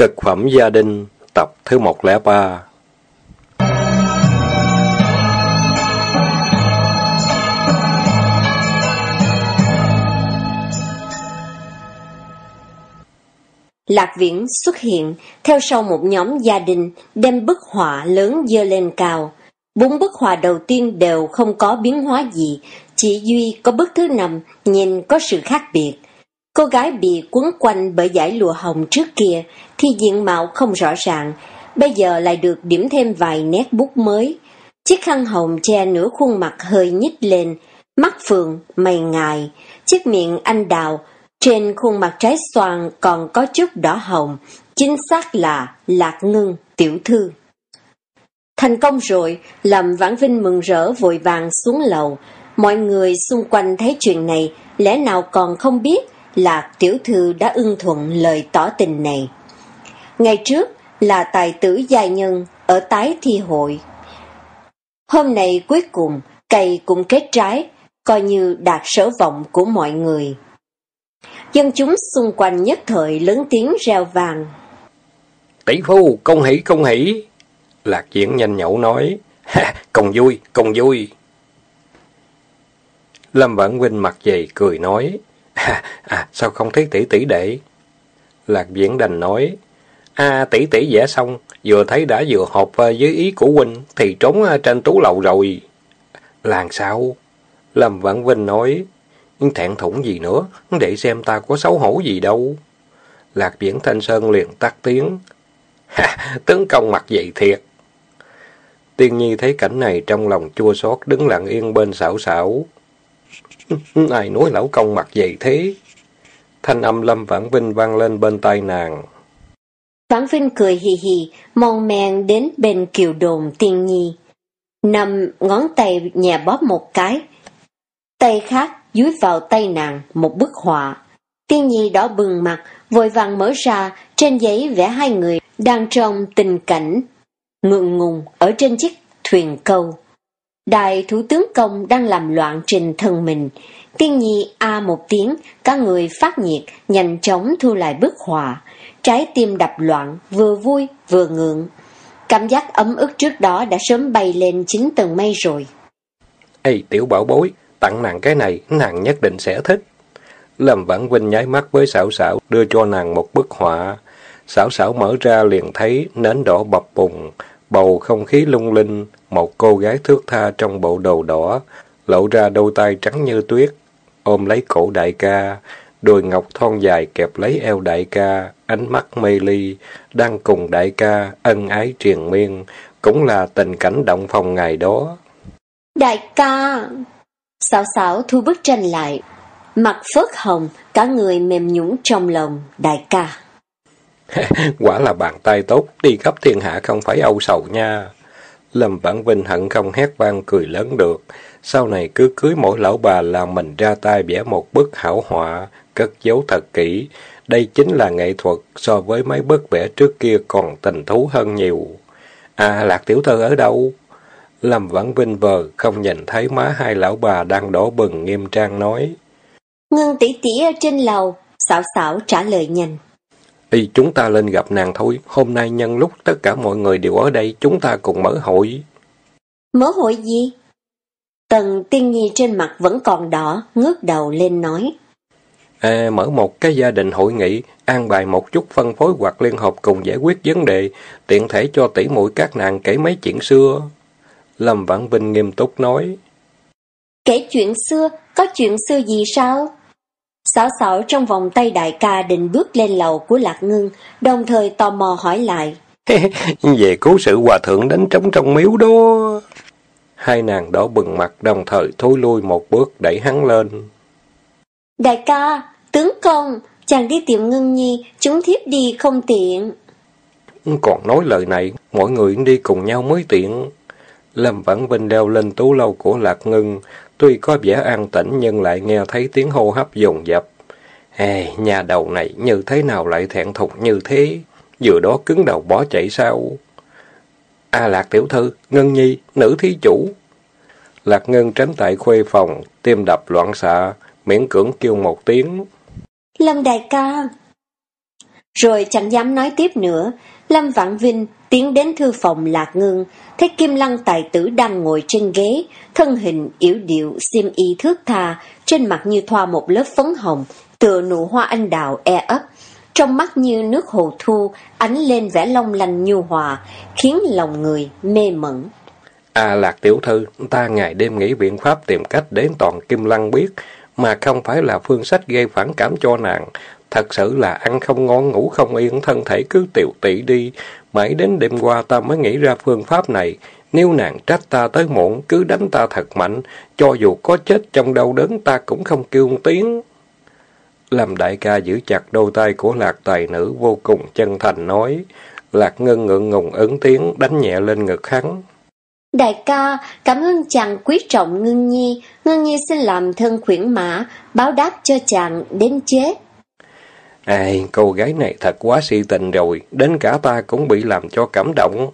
Cực phẩm gia đình, tập thứ 103 Lạc Viễn xuất hiện theo sau một nhóm gia đình đem bức họa lớn dơ lên cao. Bốn bức họa đầu tiên đều không có biến hóa gì, chỉ duy có bức thứ năm nhìn có sự khác biệt. Cô gái bị quấn quanh bởi giải lụa hồng trước kia thì diện mạo không rõ ràng, bây giờ lại được điểm thêm vài nét bút mới. Chiếc khăn hồng che nửa khuôn mặt hơi nhích lên, mắt phượng, mày ngài, chiếc miệng anh đào, trên khuôn mặt trái xoan còn có chút đỏ hồng, chính xác là Lạc Ngưng, tiểu thư. Thành công rồi, làm Vãn Vinh mừng rỡ vội vàng xuống lầu. Mọi người xung quanh thấy chuyện này, lẽ nào còn không biết Lạc tiểu thư đã ưng thuận lời tỏ tình này. Ngày trước là tài tử gia nhân ở tái thi hội. Hôm nay cuối cùng, cây cũng kết trái, coi như đạt sở vọng của mọi người. Dân chúng xung quanh nhất thời lớn tiếng reo vàng. Tỷ phu, công hỷ, công hỷ. Lạc diễn nhanh nhậu nói. Ha, công vui, công vui. Lâm Vãn Vinh mặt dày cười nói. À, à, sao không thấy tỷ tỷ đệ? Lạc Viễn đành nói. À, tỷ tỷ vẽ xong, vừa thấy đã vừa họp à, với ý của huynh, thì trốn à, trên tú lầu rồi. làm sao? Lâm Vãn Vinh nói. Thẹn thủng gì nữa, để xem ta có xấu hổ gì đâu. Lạc Viễn Thanh Sơn liền tắt tiếng. Ha, tấn công mặt vậy thiệt. Tiên Nhi thấy cảnh này trong lòng chua xót đứng lặng yên bên xảo xảo. Ai nói lão công mặt dày thế? Thanh âm Lâm Vãn Vinh vang lên bên tai nàng. Vãn Vinh cười hì hì, mon men đến bên kiều đồn Tiên Nhi. Nằm ngón tay nhẹ bóp một cái. Tay khác dưới vào tay nàng một bức họa. Tiên nhi đỏ bừng mặt, vội vàng mở ra, trên giấy vẽ hai người đang trong tình cảnh ngượng ngùng ở trên chiếc thuyền câu. Đại thủ tướng công đang làm loạn trình thân mình. Tiên nhi a một tiếng, các người phát nhiệt, nhanh chóng thu lại bức họa. Trái tim đập loạn, vừa vui vừa ngượng. Cảm giác ấm ức trước đó đã sớm bay lên chín tầng mây rồi. Ê, tiểu bảo bối, tặng nàng cái này, nàng nhất định sẽ thích. Lâm Vãn Vinh nháy mắt với xảo xảo, đưa cho nàng một bức họa. Xảo xảo mở ra liền thấy nến đỏ bập bùng, bầu không khí lung linh, một cô gái thước tha trong bộ đồ đỏ, lộ ra đôi tay trắng như tuyết, ôm lấy cổ đại ca, đôi ngọc thon dài kẹp lấy eo đại ca, ánh mắt mê ly, đang cùng đại ca ân ái triền miên, cũng là tình cảnh động phòng ngày đó. Đại ca! Xảo xảo thu bức tranh lại, mặt phớt hồng, cả người mềm nhũng trong lòng, đại ca. Quả là bàn tay tốt, đi khắp thiên hạ không phải âu sầu nha. Lâm Vãn Vinh hận không hét vang cười lớn được. Sau này cứ cưới mỗi lão bà là mình ra tay vẽ một bức hảo họa, cất giấu thật kỹ. Đây chính là nghệ thuật, so với mấy bức vẽ trước kia còn tình thú hơn nhiều. À, Lạc Tiểu Thư ở đâu? Lâm Vãn Vinh vờ, không nhìn thấy má hai lão bà đang đổ bừng nghiêm trang nói. Ngân tỷ tỷ ở trên lầu, xảo xảo trả lời nhanh. Y chúng ta lên gặp nàng thôi, hôm nay nhân lúc tất cả mọi người đều ở đây, chúng ta cùng mở hội. Mở hội gì? Tần tiên nhi trên mặt vẫn còn đỏ, ngước đầu lên nói. À, mở một cái gia đình hội nghị, an bài một chút phân phối hoặc liên hợp cùng giải quyết vấn đề, tiện thể cho tỷ muội các nàng kể mấy chuyện xưa. Lâm Vãn Vinh nghiêm túc nói. Kể chuyện xưa, có chuyện xưa gì sao? Xảo xảo trong vòng tay đại ca định bước lên lầu của Lạc Ngưng, đồng thời tò mò hỏi lại. Về cố sự hòa thượng đánh trống trong miếu đó. Hai nàng đỏ bừng mặt đồng thời thối lui một bước đẩy hắn lên. Đại ca, tướng công, chàng đi tìm Ngưng Nhi, chúng thiếp đi không tiện. Còn nói lời này, mọi người đi cùng nhau mới tiện. Lâm Vãn Vinh leo lên tú lâu của Lạc Ngưng, tuy có vẻ an tĩnh nhưng lại nghe thấy tiếng hô hấp dồn dập. Ê, nhà đầu này như thế nào lại thẹn thùng như thế? Vừa đó cứng đầu bỏ chạy sao? A Lạc tiểu thư, Ngân Nhi, nữ thí chủ. Lạc Ngân tránh tại khuê phòng, tim đập loạn xạ, miễn cưỡng kêu một tiếng. Lâm đại ca. Rồi chẳng dám nói tiếp nữa. Lâm Vãn Vinh tiến đến thư phòng Lạc Ngưng, thấy Kim Lăng tài tử đang ngồi trên ghế, thân hình yếu điệu, xiêm y thước tha, trên mặt như thoa một lớp phấn hồng, tựa nụ hoa anh đào e ấp. Trong mắt như nước hồ thu, ánh lên vẻ long lanh nhu hòa, khiến lòng người mê mẩn. À Lạc Tiểu Thư, ta ngày đêm nghĩ biện pháp tìm cách đến toàn Kim Lăng biết, mà không phải là phương sách gây phản cảm cho nàng. Thật sự là ăn không ngon ngủ không yên, thân thể cứ tiểu tị đi. Mãi đến đêm qua ta mới nghĩ ra phương pháp này. Nếu nàng trách ta tới muộn, cứ đánh ta thật mạnh. Cho dù có chết trong đau đớn ta cũng không kêu tiếng. làm đại ca giữ chặt đôi tay của lạc tài nữ vô cùng chân thành nói. Lạc ngân ngượng ngùng ứng tiếng, đánh nhẹ lên ngực hắn. Đại ca, cảm ơn chàng quý trọng Ngưng Nhi. Ngưng Nhi xin làm thân khuyển mã, báo đáp cho chàng đến chết. Ai, cô gái này thật quá si tình rồi, đến cả ta cũng bị làm cho cảm động.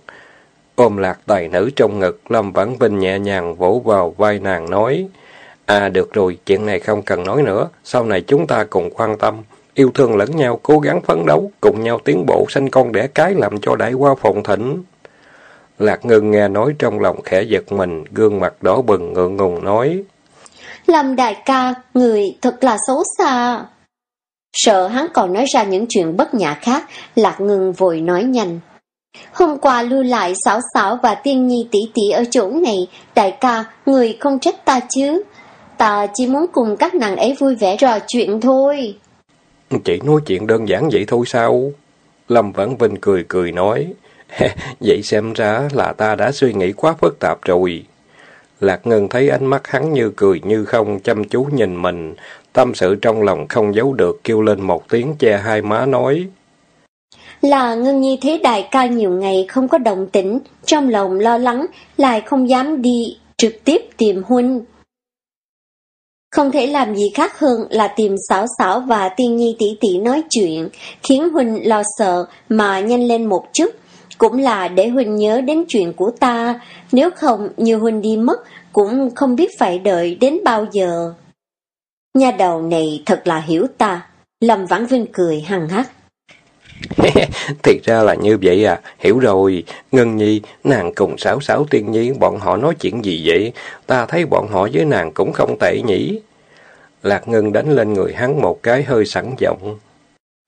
Ôm lạc tài nữ trong ngực, Lâm Vãn Vinh nhẹ nhàng vỗ vào vai nàng nói. À được rồi, chuyện này không cần nói nữa, sau này chúng ta cùng quan tâm, yêu thương lẫn nhau, cố gắng phấn đấu, cùng nhau tiến bộ, sinh con đẻ cái làm cho đại qua phồn thịnh. Lạc Ngân nghe nói trong lòng khẽ giật mình, gương mặt đỏ bừng ngượng ngùng nói. Lâm đại ca, người thật là xấu xa. Sợ hắn còn nói ra những chuyện bất nhã khác, Lạc Ngưng vội nói nhanh. Hôm qua lưu lại xảo xảo và tiên nhi tỷ tỷ ở chỗ này, đại ca, người không trách ta chứ. Ta chỉ muốn cùng các nàng ấy vui vẻ trò chuyện thôi. Chỉ nói chuyện đơn giản vậy thôi sao? Lâm Vãn Vinh cười cười nói. vậy xem ra là ta đã suy nghĩ quá phức tạp rồi. Lạc Ngân thấy ánh mắt hắn như cười như không, chăm chú nhìn mình, tâm sự trong lòng không giấu được, kêu lên một tiếng che hai má nói. Là Ngân Nhi thấy đại ca nhiều ngày không có động tĩnh, trong lòng lo lắng, lại không dám đi trực tiếp tìm huynh. Không thể làm gì khác hơn là tìm xảo xảo và tiên nhi tỷ tỷ nói chuyện, khiến huynh lo sợ mà nhanh lên một chút, cũng là để Huynh nhớ đến chuyện của ta, nếu không như Huynh đi mất, cũng không biết phải đợi đến bao giờ. Nhà đầu này thật là hiểu ta, Lâm Vãn Vinh cười hằng hắc. Thì ra là như vậy à, hiểu rồi. Ngân Nhi, nàng cùng Sáo Sáo Tiên Nhi, bọn họ nói chuyện gì vậy? Ta thấy bọn họ với nàng cũng không tệ nhỉ. Lạc Ngân đánh lên người hắn một cái hơi sẵn giọng.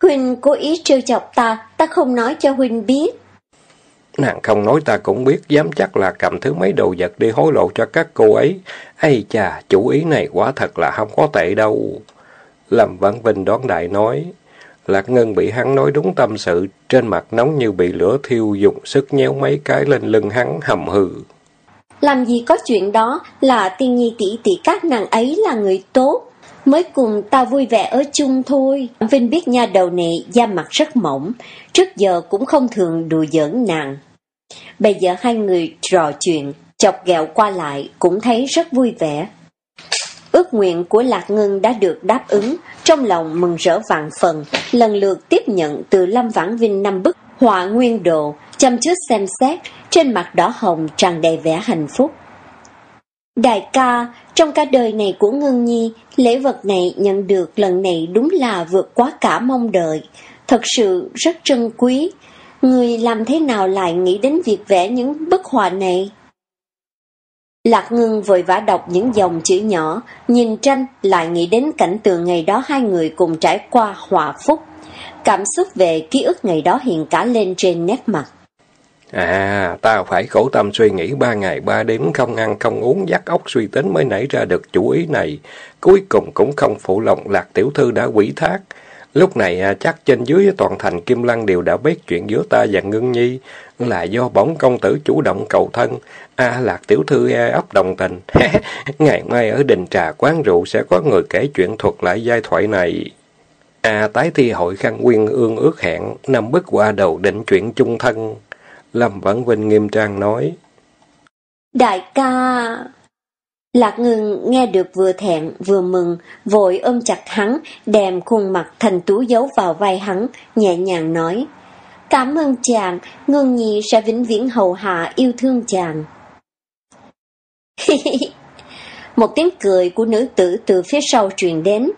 Huynh cố ý trêu chọc ta, ta không nói cho Huynh biết. Nàng không nói ta cũng biết, dám chắc là cầm thứ mấy đồ vật đi hối lộ cho các cô ấy. Ây chà, chủ ý này quá thật là không có tệ đâu. Lâm Văn Vinh đón đại nói. Lạc Ngân bị hắn nói đúng tâm sự, trên mặt nóng như bị lửa thiêu dùng sức nhéo mấy cái lên lưng hắn hầm hừ. Làm gì có chuyện đó là tiên nhi tỷ tỷ các nàng ấy là người tốt, mới cùng ta vui vẻ ở chung thôi. Vinh biết nha đầu này da mặt rất mỏng, trước giờ cũng không thường đùa giỡn nàng. Bây giờ hai người trò chuyện, chọc ghẹo qua lại cũng thấy rất vui vẻ. Ước nguyện của Lạc Ngân đã được đáp ứng, trong lòng mừng rỡ vạn phần, lần lượt tiếp nhận từ Lâm Vãn Vinh năm bức họa nguyên đồ, chăm chút xem xét, trên mặt đỏ hồng tràn đầy vẻ hạnh phúc. Đại ca, trong cả đời này của Ngân Nhi, lễ vật này nhận được lần này đúng là vượt quá cả mong đợi, thật sự rất trân quý, Người làm thế nào lại nghĩ đến việc vẽ những bức họa này? Lạc ngưng vội vã đọc những dòng chữ nhỏ, nhìn tranh lại nghĩ đến cảnh tượng ngày đó hai người cùng trải qua hòa phúc. Cảm xúc về ký ức ngày đó hiện cả lên trên nét mặt. À, ta phải khổ tâm suy nghĩ ba ngày ba đêm không ăn không uống dắt óc suy tính mới nảy ra được chủ ý này. Cuối cùng cũng không phụ lòng lạc tiểu thư đã quỷ thác. Lúc này à, chắc trên dưới toàn thành Kim Lăng đều đã biết chuyện giữa ta và Ngân Nhi là do bóng công tử chủ động cầu thân. A Lạc tiểu thư e ấp đồng tình. Ngày mai ở đình trà quán rượu sẽ có người kể chuyện thuật lại giai thoại này. A tái thi hội khăn quyên ương ước hẹn, năm bước qua đầu định chuyện chung thân. Lâm Vãn Vinh nghiêm trang nói. Đại ca... Lạc ngừng nghe được vừa thẹn vừa mừng, vội ôm chặt hắn, đem khuôn mặt thành tú giấu vào vai hắn, nhẹ nhàng nói. Cảm ơn chàng, ngưng nhi sẽ vĩnh viễn hầu hạ yêu thương chàng. Một tiếng cười của nữ tử từ phía sau truyền đến.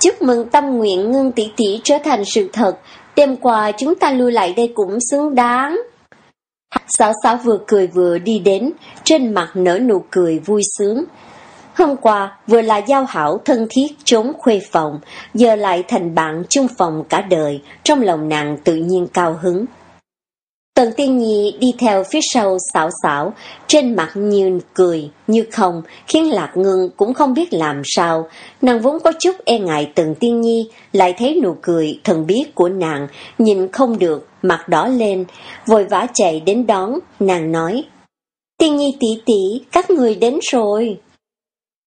Chúc mừng tâm nguyện ngưng tỷ tỷ trở thành sự thật. Đêm qua chúng ta lưu lại đây cũng xứng đáng. Sáu sáu vừa cười vừa đi đến, trên mặt nở nụ cười vui sướng. Hôm qua vừa là giao hảo thân thiết trốn khuê phòng, giờ lại thành bạn chung phòng cả đời, trong lòng nàng tự nhiên cao hứng. Tần tiên nhi đi theo phía sau xảo xảo, trên mặt như cười, như không, khiến lạc ngưng cũng không biết làm sao. Nàng vốn có chút e ngại tần tiên nhi, lại thấy nụ cười thần biết của nàng, nhìn không được, mặt đỏ lên, vội vã chạy đến đón, nàng nói. Tiên nhi tỷ tỷ, các người đến rồi.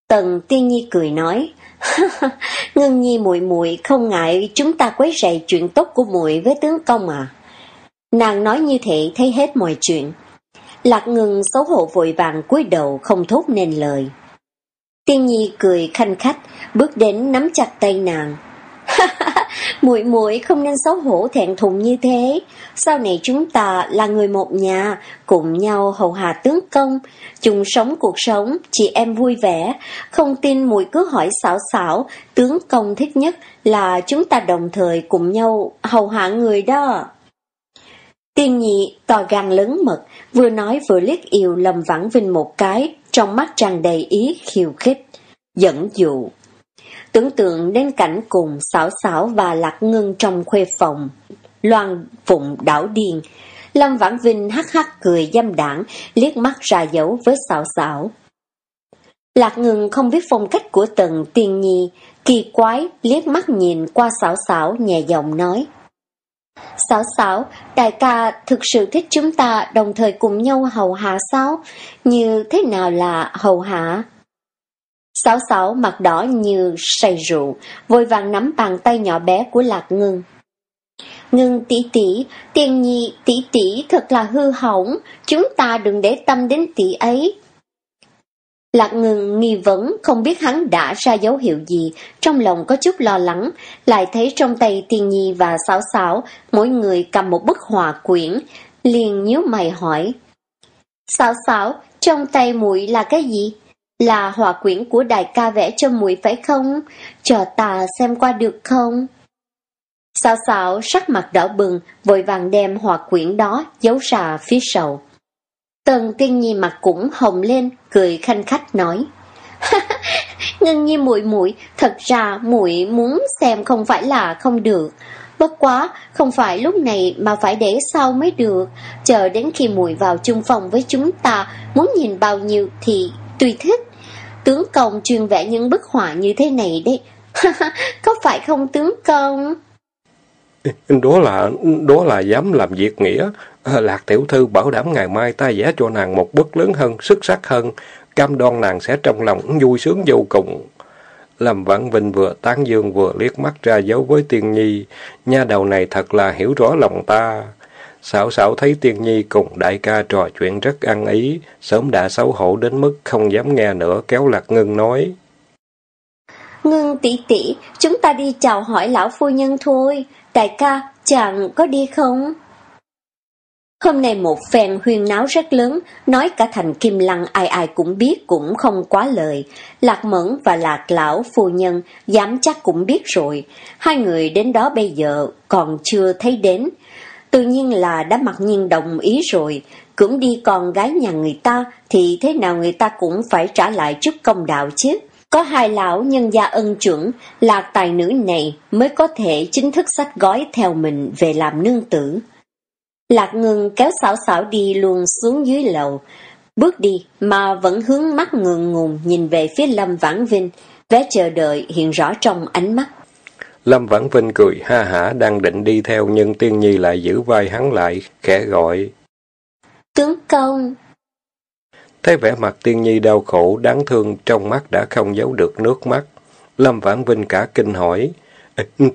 Tần tiên nhi cười nói, Ngân nhi muội muội không ngại chúng ta quấy rầy chuyện tốt của muội với tướng công à. Nàng nói như thế thấy hết mọi chuyện. Lạc ngừng xấu hổ vội vàng cúi đầu không thốt nên lời. Tiên nhi cười khanh khách, bước đến nắm chặt tay nàng. muội muội không nên xấu hổ thẹn thùng như thế. Sau này chúng ta là người một nhà, cùng nhau hầu hạ tướng công, chung sống cuộc sống, chị em vui vẻ. Không tin muội cứ hỏi xảo xảo, tướng công thích nhất là chúng ta đồng thời cùng nhau hầu hạ người đó. Tiên nhị to gan lớn mật, vừa nói vừa liếc yêu lầm vãng Vinh một cái, trong mắt tràn đầy ý khiêu khích, dẫn dụ. Tưởng tượng đến cảnh cùng xảo xảo và lạc ngưng trong khuê phòng, loan phụng đảo điên. Lâm Vãn Vinh hắc hắc cười dâm đảng, liếc mắt ra dấu với xảo xảo. Lạc ngưng không biết phong cách của tần tiên nhi, kỳ quái liếc mắt nhìn qua xảo xảo nhẹ giọng nói. Xảo xảo, đại ca thực sự thích chúng ta đồng thời cùng nhau hầu hạ sao? Như thế nào là hầu hạ? Sáu sáu mặt đỏ như say rượu, vội vàng nắm bàn tay nhỏ bé của Lạc Ngưng. Ngưng tỷ tỷ, tiền nhi tỷ tỷ thật là hư hỏng, chúng ta đừng để tâm đến tỷ ấy. Lạc ngừng nghi vấn, không biết hắn đã ra dấu hiệu gì, trong lòng có chút lo lắng, lại thấy trong tay tiên nhi và sáu sáu mỗi người cầm một bức hòa quyển, liền nhíu mày hỏi. sáu sáu trong tay muội là cái gì? Là họa quyển của đại ca vẽ cho muội phải không? chờ ta xem qua được không? Xảo xảo sắc mặt đỏ bừng, vội vàng đem họa quyển đó giấu ra phía sau. Tần tiên nhi mặt cũng hồng lên, cười khanh khách nói. Ngân nhi muội muội thật ra muội muốn xem không phải là không được. Bất quá, không phải lúc này mà phải để sau mới được. Chờ đến khi muội vào chung phòng với chúng ta, muốn nhìn bao nhiêu thì tùy thích. Tướng công truyền vẽ những bức họa như thế này đấy. Có phải không tướng công? Đó là đó là dám làm việc nghĩa. Lạc tiểu thư bảo đảm ngày mai ta vẽ cho nàng một bức lớn hơn, xuất sắc hơn, cam đoan nàng sẽ trong lòng vui sướng vô cùng. Lâm Vãn Vinh vừa tán dương vừa liếc mắt ra dấu với Tiên Nhi, nha đầu này thật là hiểu rõ lòng ta. Xảo xảo thấy Tiên Nhi cùng đại ca trò chuyện rất ăn ý, sớm đã xấu hổ đến mức không dám nghe nữa kéo Lạc ngưng nói. ngưng tỷ tỷ, chúng ta đi chào hỏi lão phu nhân thôi, đại ca, chẳng có đi không? Hôm nay một phen huyên náo rất lớn, nói cả thành kim lăng ai ai cũng biết cũng không quá lời. Lạc mẫn và lạc lão phu nhân dám chắc cũng biết rồi. Hai người đến đó bây giờ còn chưa thấy đến. Tự nhiên là đã mặc nhiên đồng ý rồi. Cưỡng đi con gái nhà người ta thì thế nào người ta cũng phải trả lại chút công đạo chứ. Có hai lão nhân gia ân chuẩn, là tài nữ này mới có thể chính thức sách gói theo mình về làm nương tử. Lạc ngừng kéo xảo xảo đi luôn xuống dưới lầu. Bước đi mà vẫn hướng mắt ngượng ngùng nhìn về phía Lâm Vãn Vinh, vẻ chờ đợi hiện rõ trong ánh mắt. Lâm Vãn Vinh cười ha hả đang định đi theo nhưng Tiên Nhi lại giữ vai hắn lại, khẽ gọi. Tướng công! Thấy vẻ mặt Tiên Nhi đau khổ, đáng thương, trong mắt đã không giấu được nước mắt. Lâm Vãn Vinh cả kinh hỏi,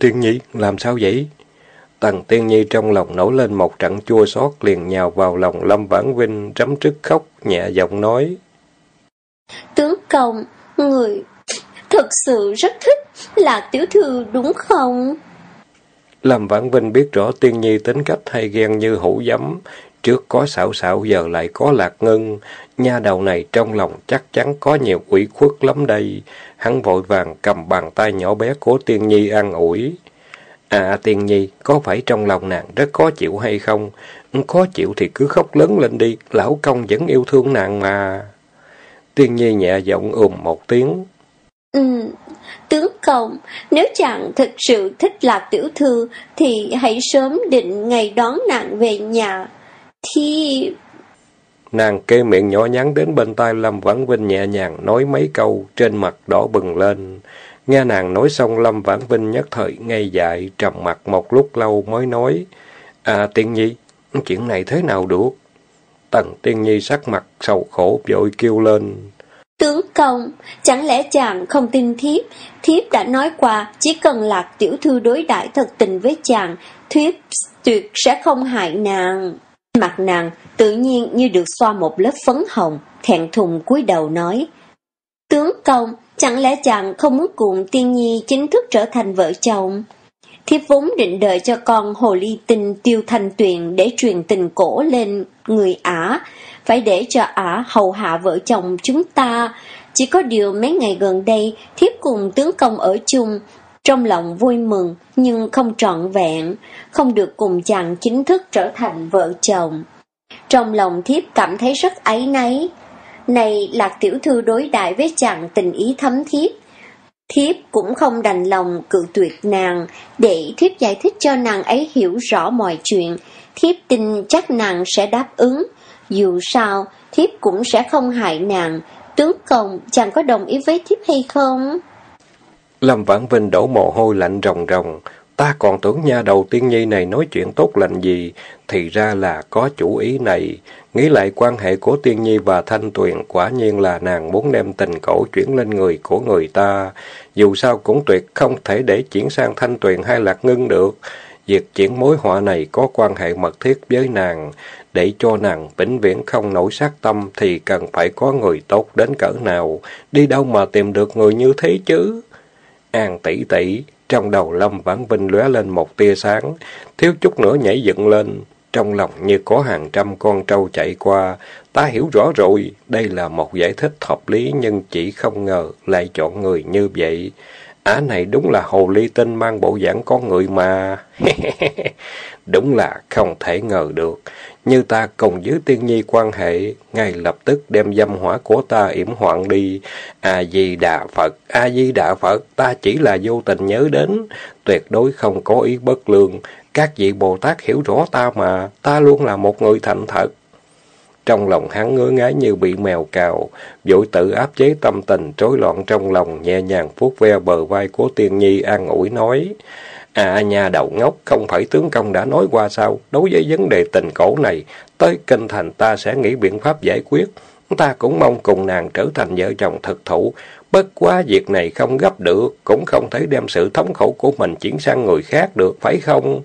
Tiên Nhi, làm sao vậy? Tần Tiên Nhi trong lòng nổi lên một trận chua xót liền nhào vào lòng Lâm Vãn Vinh rắm trức khóc, nhẹ giọng nói. Tướng công, người thật sự rất thích là tiểu thư đúng không? Lâm Vãn Vinh biết rõ Tiên Nhi tính cách hay ghen như hũ giấm, Trước có xảo xảo giờ lại có lạc ngân. Nha đầu này trong lòng chắc chắn có nhiều ủy khuất lắm đây. Hắn vội vàng cầm bàn tay nhỏ bé của Tiên Nhi an ủi. À Tiên Nhi, có phải trong lòng nàng rất khó chịu hay không? Khó chịu thì cứ khóc lớn lên đi, lão công vẫn yêu thương nàng mà. Tiên Nhi nhẹ giọng ùm một tiếng. Ừ, tướng công, nếu chàng thực sự thích lạc tiểu thư, thì hãy sớm định ngày đón nàng về nhà. Thì... Nàng kê miệng nhỏ nhắn đến bên tai Lâm Vãn Vinh nhẹ nhàng nói mấy câu, trên mặt đỏ bừng lên. Nghe nàng nói xong Lâm Vãn Vinh nhất thời ngây dại, trầm mặt một lúc lâu mới nói. À Tiên Nhi, chuyện này thế nào được? Tần Tiên Nhi sắc mặt sầu khổ vội kêu lên. Tướng công, chẳng lẽ chàng không tin thiếp? Thiếp đã nói qua, chỉ cần lạc tiểu thư đối đãi thật tình với chàng, thiếp tuyệt sẽ không hại nàng. Mặt nàng tự nhiên như được xoa một lớp phấn hồng, thẹn thùng cúi đầu nói. Tướng công, chẳng lẽ chàng không muốn cùng tiên nhi chính thức trở thành vợ chồng? Thiếp vốn định đợi cho con hồ ly tinh tiêu thanh tuyền để truyền tình cổ lên người ả, phải để cho ả hầu hạ vợ chồng chúng ta. Chỉ có điều mấy ngày gần đây, thiếp cùng tướng công ở chung, trong lòng vui mừng nhưng không trọn vẹn, không được cùng chàng chính thức trở thành vợ chồng. Trong lòng thiếp cảm thấy rất áy náy. Này lạc tiểu thư đối đại với chàng tình ý thấm thiếp, Thiếp cũng không đành lòng cự tuyệt nàng, để thiếp giải thích cho nàng ấy hiểu rõ mọi chuyện. Thiếp tin chắc nàng sẽ đáp ứng. Dù sao, thiếp cũng sẽ không hại nàng. Tướng công, chàng có đồng ý với thiếp hay không? Lâm Vãn Vinh đổ mồ hôi lạnh ròng ròng. Ta còn tưởng nha đầu tiên nhi này nói chuyện tốt lành gì, thì ra là có chủ ý này. Nghĩ lại quan hệ của Tiên Nhi và Thanh Tuyền quả nhiên là nàng muốn đem tình cổ chuyển lên người của người ta. Dù sao cũng tuyệt không thể để chuyển sang Thanh Tuyền hay Lạc Ngân được. Việc chuyển mối họa này có quan hệ mật thiết với nàng. Để cho nàng vĩnh viễn không nổi sát tâm thì cần phải có người tốt đến cỡ nào. Đi đâu mà tìm được người như thế chứ? An tỷ tỷ, trong đầu Lâm Vãn Vinh lóe lên một tia sáng, thiếu chút nữa nhảy dựng lên. Trong lòng như có hàng trăm con trâu chạy qua, ta hiểu rõ rồi, đây là một giải thích hợp lý nhưng chỉ không ngờ lại chọn người như vậy. Á này đúng là hồ ly tinh mang bộ dạng con người mà. đúng là không thể ngờ được. Như ta cùng với tiên nhi quan hệ, ngay lập tức đem dâm hỏa của ta yểm hoạn đi. A-di-đà Phật, A-di-đà Phật, ta chỉ là vô tình nhớ đến, tuyệt đối không có ý bất lương. Các vị Bồ Tát hiểu rõ ta mà, ta luôn là một người thành thật. Trong lòng hắn ngứa ngái như bị mèo cào, vội tự áp chế tâm tình rối loạn trong lòng, nhẹ nhàng vuốt ve bờ vai của Tiên Nhi an ủi nói. À nhà đầu ngốc, không phải tướng công đã nói qua sao, đối với vấn đề tình cổ này, tới kinh thành ta sẽ nghĩ biện pháp giải quyết. Ta cũng mong cùng nàng trở thành vợ chồng thực thụ, bất quá việc này không gấp được, cũng không thể đem sự thống khổ của mình chuyển sang người khác được, phải không?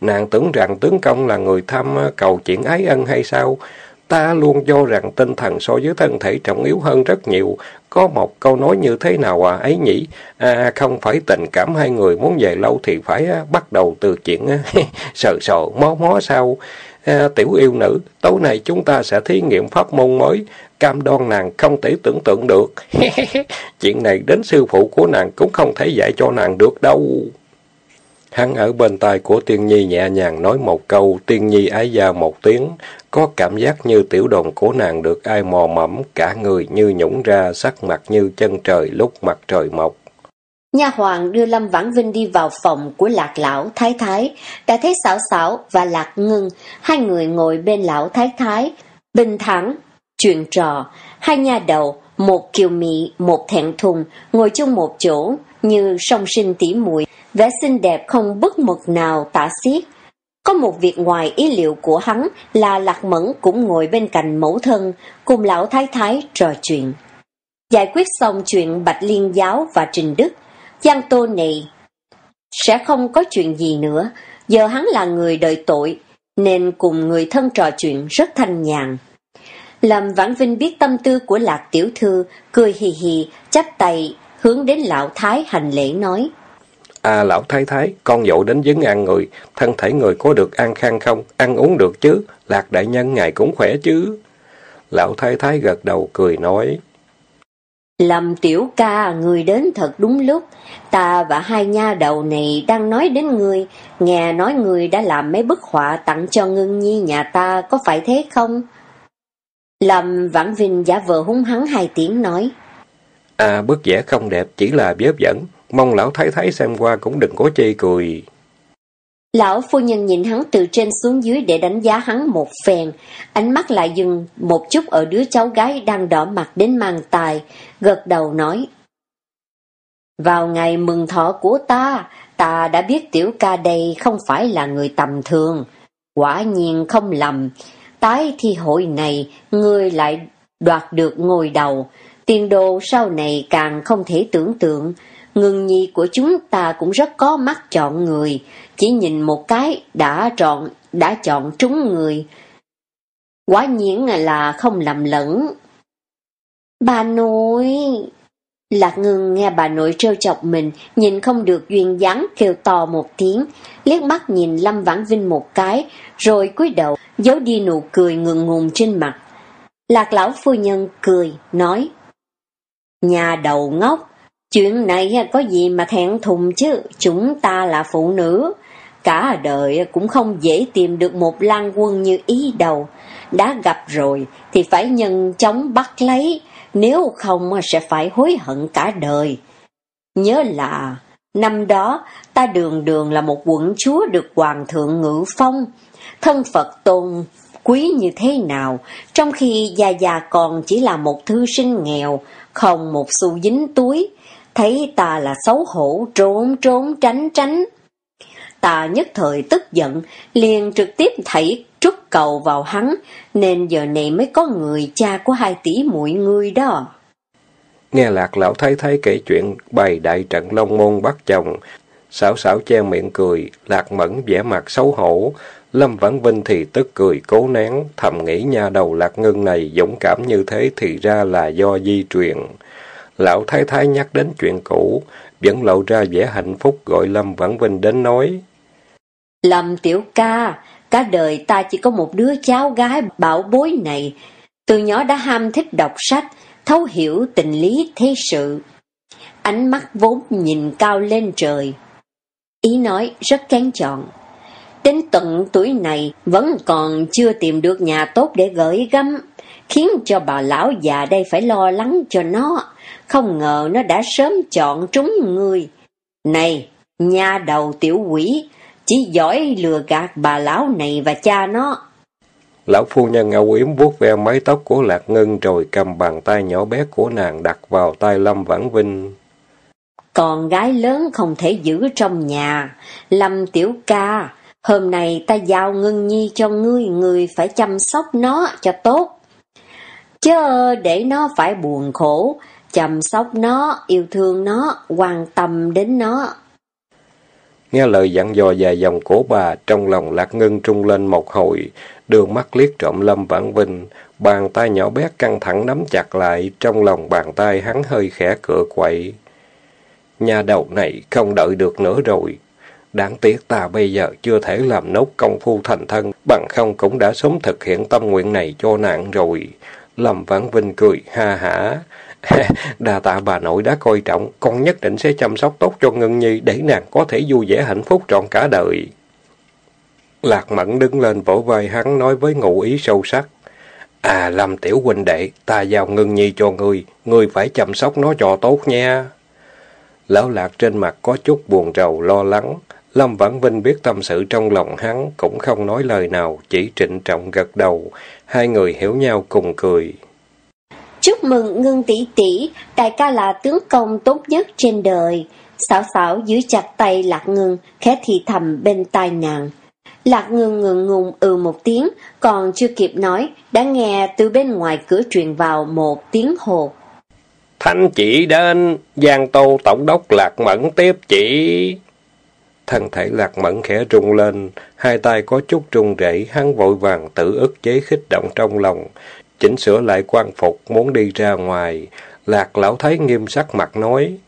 Nàng tưởng rằng tướng công là người thăm cầu chuyện ái ân hay sao? Ta luôn cho rằng tinh thần so với thân thể trọng yếu hơn rất nhiều. Có một câu nói như thế nào à ấy nhỉ? À, không phải tình cảm hai người muốn về lâu thì phải à, bắt đầu từ chuyện à, sờ sờ mó mó sao? À, tiểu yêu nữ, tối nay chúng ta sẽ thí nghiệm pháp môn mới. Cam đoan nàng không thể tưởng tượng được. chuyện này đến sư phụ của nàng cũng không thể dạy cho nàng được đâu. Hắn ở bên tai của Tiên Nhi nhẹ nhàng nói một câu, Tiên Nhi ái ra một tiếng, có cảm giác như tiểu đồng của nàng được ai mò mẫm, cả người như nhũng ra, sắc mặt như chân trời lúc mặt trời mọc. Nha hoàng đưa Lâm Vãn Vinh đi vào phòng của lạc lão thái thái, đã thấy sảo sảo và lạc ngưng, hai người ngồi bên lão thái thái, bình thẳng, chuyện trò, hai nha đầu, một kiều mị, một thẹn thùng, ngồi chung một chỗ, như song sinh tỉ muội vẻ xinh đẹp không bất mực nào tả xiết. Có một việc ngoài ý liệu của hắn là Lạc Mẫn cũng ngồi bên cạnh mẫu thân, cùng lão thái thái trò chuyện. Giải quyết xong chuyện Bạch Liên Giáo và Trình Đức, Giang Tô này sẽ không có chuyện gì nữa, giờ hắn là người đợi tội, nên cùng người thân trò chuyện rất thanh nhàn. Lâm Vãn Vinh biết tâm tư của Lạc Tiểu Thư, cười hì hì, chắp tay, hướng đến lão thái hành lễ nói. À lão thái thái, con dội đến vấn an người, thân thể người có được an khang không, ăn uống được chứ, lạc đại nhân ngài cũng khỏe chứ. Lão thái thái gật đầu cười nói. Lâm tiểu ca, người đến thật đúng lúc. Ta và hai nha đầu này đang nói đến người, nghe nói người đã làm mấy bức họa tặng cho ngưng nhi nhà ta, có phải thế không? Lâm vãn vinh giả vờ hung hắng hai tiếng nói. À, bức vẽ không đẹp, chỉ là vớ vẩn, mong lão thái thái xem qua cũng đừng có chê cười. Lão phu nhân nhìn hắn từ trên xuống dưới để đánh giá hắn một phen, ánh mắt lại dừng một chút ở đứa cháu gái đang đỏ mặt đến mang tài, gật đầu nói. Vào ngày mừng thọ của ta, ta đã biết tiểu ca đây không phải là người tầm thường. Quả nhiên không lầm, tái thi hội này, ngươi lại đoạt được ngôi đầu. Tiền đồ sau này càng không thể tưởng tượng, ngừng nhi của chúng ta cũng rất có mắt chọn người, chỉ nhìn một cái đã chọn, đã chọn trúng người. Quá nhiên là không lầm lẫn. Bà nội... Lạc ngưng nghe bà nội trêu chọc mình, nhìn không được duyên dáng kêu to một tiếng, liếc mắt nhìn Lâm Vãn Vinh một cái, rồi cúi đầu, giấu đi nụ cười ngượng ngùng trên mặt. Lạc lão phu nhân cười, nói, Nhà đầu ngốc, chuyện này có gì mà thẹn thùng chứ, chúng ta là phụ nữ, cả đời cũng không dễ tìm được một lan quân như ý đầu. Đã gặp rồi thì phải nhân chóng bắt lấy, nếu không sẽ phải hối hận cả đời. Nhớ là, năm đó ta đường đường là một quận chúa được hoàng thượng ngự phong, thân Phật tôn quý như thế nào, trong khi già già còn chỉ là một thư sinh nghèo, không một xu dính túi, thấy ta là xấu hổ, trốn trốn tránh tránh. Ta nhất thời tức giận, liền trực tiếp thảy trúc cầu vào hắn, nên giờ này mới có người cha của hai tỷ muội ngươi đó. Nghe lạc lão thái thái kể chuyện bày đại trận long môn bắt chồng, xảo xảo che miệng cười, lạc mẫn vẻ mặt xấu hổ, Lâm Vãn Vinh thì tức cười cố nén, thầm nghĩ nha đầu lạc ngưng này dũng cảm như thế thì ra là do di truyền. Lão thái thái nhắc đến chuyện cũ, vẫn lộ ra vẻ hạnh phúc gọi Lâm Vãn Vinh đến nói. Lâm tiểu ca, cả đời ta chỉ có một đứa cháu gái bảo bối này, từ nhỏ đã ham thích đọc sách, thấu hiểu tình lý thế sự. Ánh mắt vốn nhìn cao lên trời. Ý nói rất kén chọn. Đến tận tuổi này vẫn còn chưa tìm được nhà tốt để gửi gắm, khiến cho bà lão già đây phải lo lắng cho nó. Không ngờ nó đã sớm chọn trúng người. Này, nhà đầu tiểu quỷ, chỉ giỏi lừa gạt bà lão này và cha nó. Lão phu nhân âu yếm vuốt ve mái tóc của Lạc Ngân rồi cầm bàn tay nhỏ bé của nàng đặt vào tay Lâm Vãn Vinh. Con gái lớn không thể giữ trong nhà. Lâm tiểu ca, hôm nay ta giao Ngân Nhi cho ngươi, ngươi phải chăm sóc nó cho tốt. Chớ để nó phải buồn khổ, chăm sóc nó, yêu thương nó, quan tâm đến nó. Nghe lời dặn dò dài dòng của bà, trong lòng Lạc Ngân trung lên một hồi, đường mắt liếc trộm Lâm Vãn Vinh, bàn tay nhỏ bé căng thẳng nắm chặt lại, trong lòng bàn tay hắn hơi khẽ cựa quậy. Nhà đầu này không đợi được nữa rồi. Đáng tiếc ta bây giờ chưa thể làm nốt công phu thành thân, bằng không cũng đã sớm thực hiện tâm nguyện này cho nạn rồi. Lâm Vãn Vinh cười ha hả. Đà tạ bà nội đã coi trọng, con nhất định sẽ chăm sóc tốt cho Ngân Nhi để nàng có thể vui vẻ hạnh phúc trọn cả đời. Lạc Mẫn đứng lên vỗ vai hắn nói với ngụ ý sâu sắc. À, làm Tiểu huynh đệ, ta giao Ngân Nhi cho ngươi, ngươi phải chăm sóc nó cho tốt nha. Lão Lạc trên mặt có chút buồn rầu lo lắng. Lâm Vãn Vinh biết tâm sự trong lòng hắn, cũng không nói lời nào, chỉ trịnh trọng gật đầu. Hai người hiểu nhau cùng cười. Chúc mừng ngưng tỷ tỷ, đại ca là tướng công tốt nhất trên đời. Xảo xảo giữ chặt tay lạc ngưng, khẽ thì thầm bên tai nàng. Lạc ngưng ngượng ngùng ừ một tiếng, còn chưa kịp nói, đã nghe từ bên ngoài cửa truyền vào một tiếng hồ. Thanh chỉ đến, Giang Tô Tổng đốc Lạc Mẫn tiếp chỉ. Thân thể Lạc Mẫn khẽ rung lên, hai tay có chút run rẩy, hắn vội vàng tự ức chế khích động trong lòng, chỉnh sửa lại quan phục muốn đi ra ngoài. Lạc lão thấy nghiêm sắc mặt nói.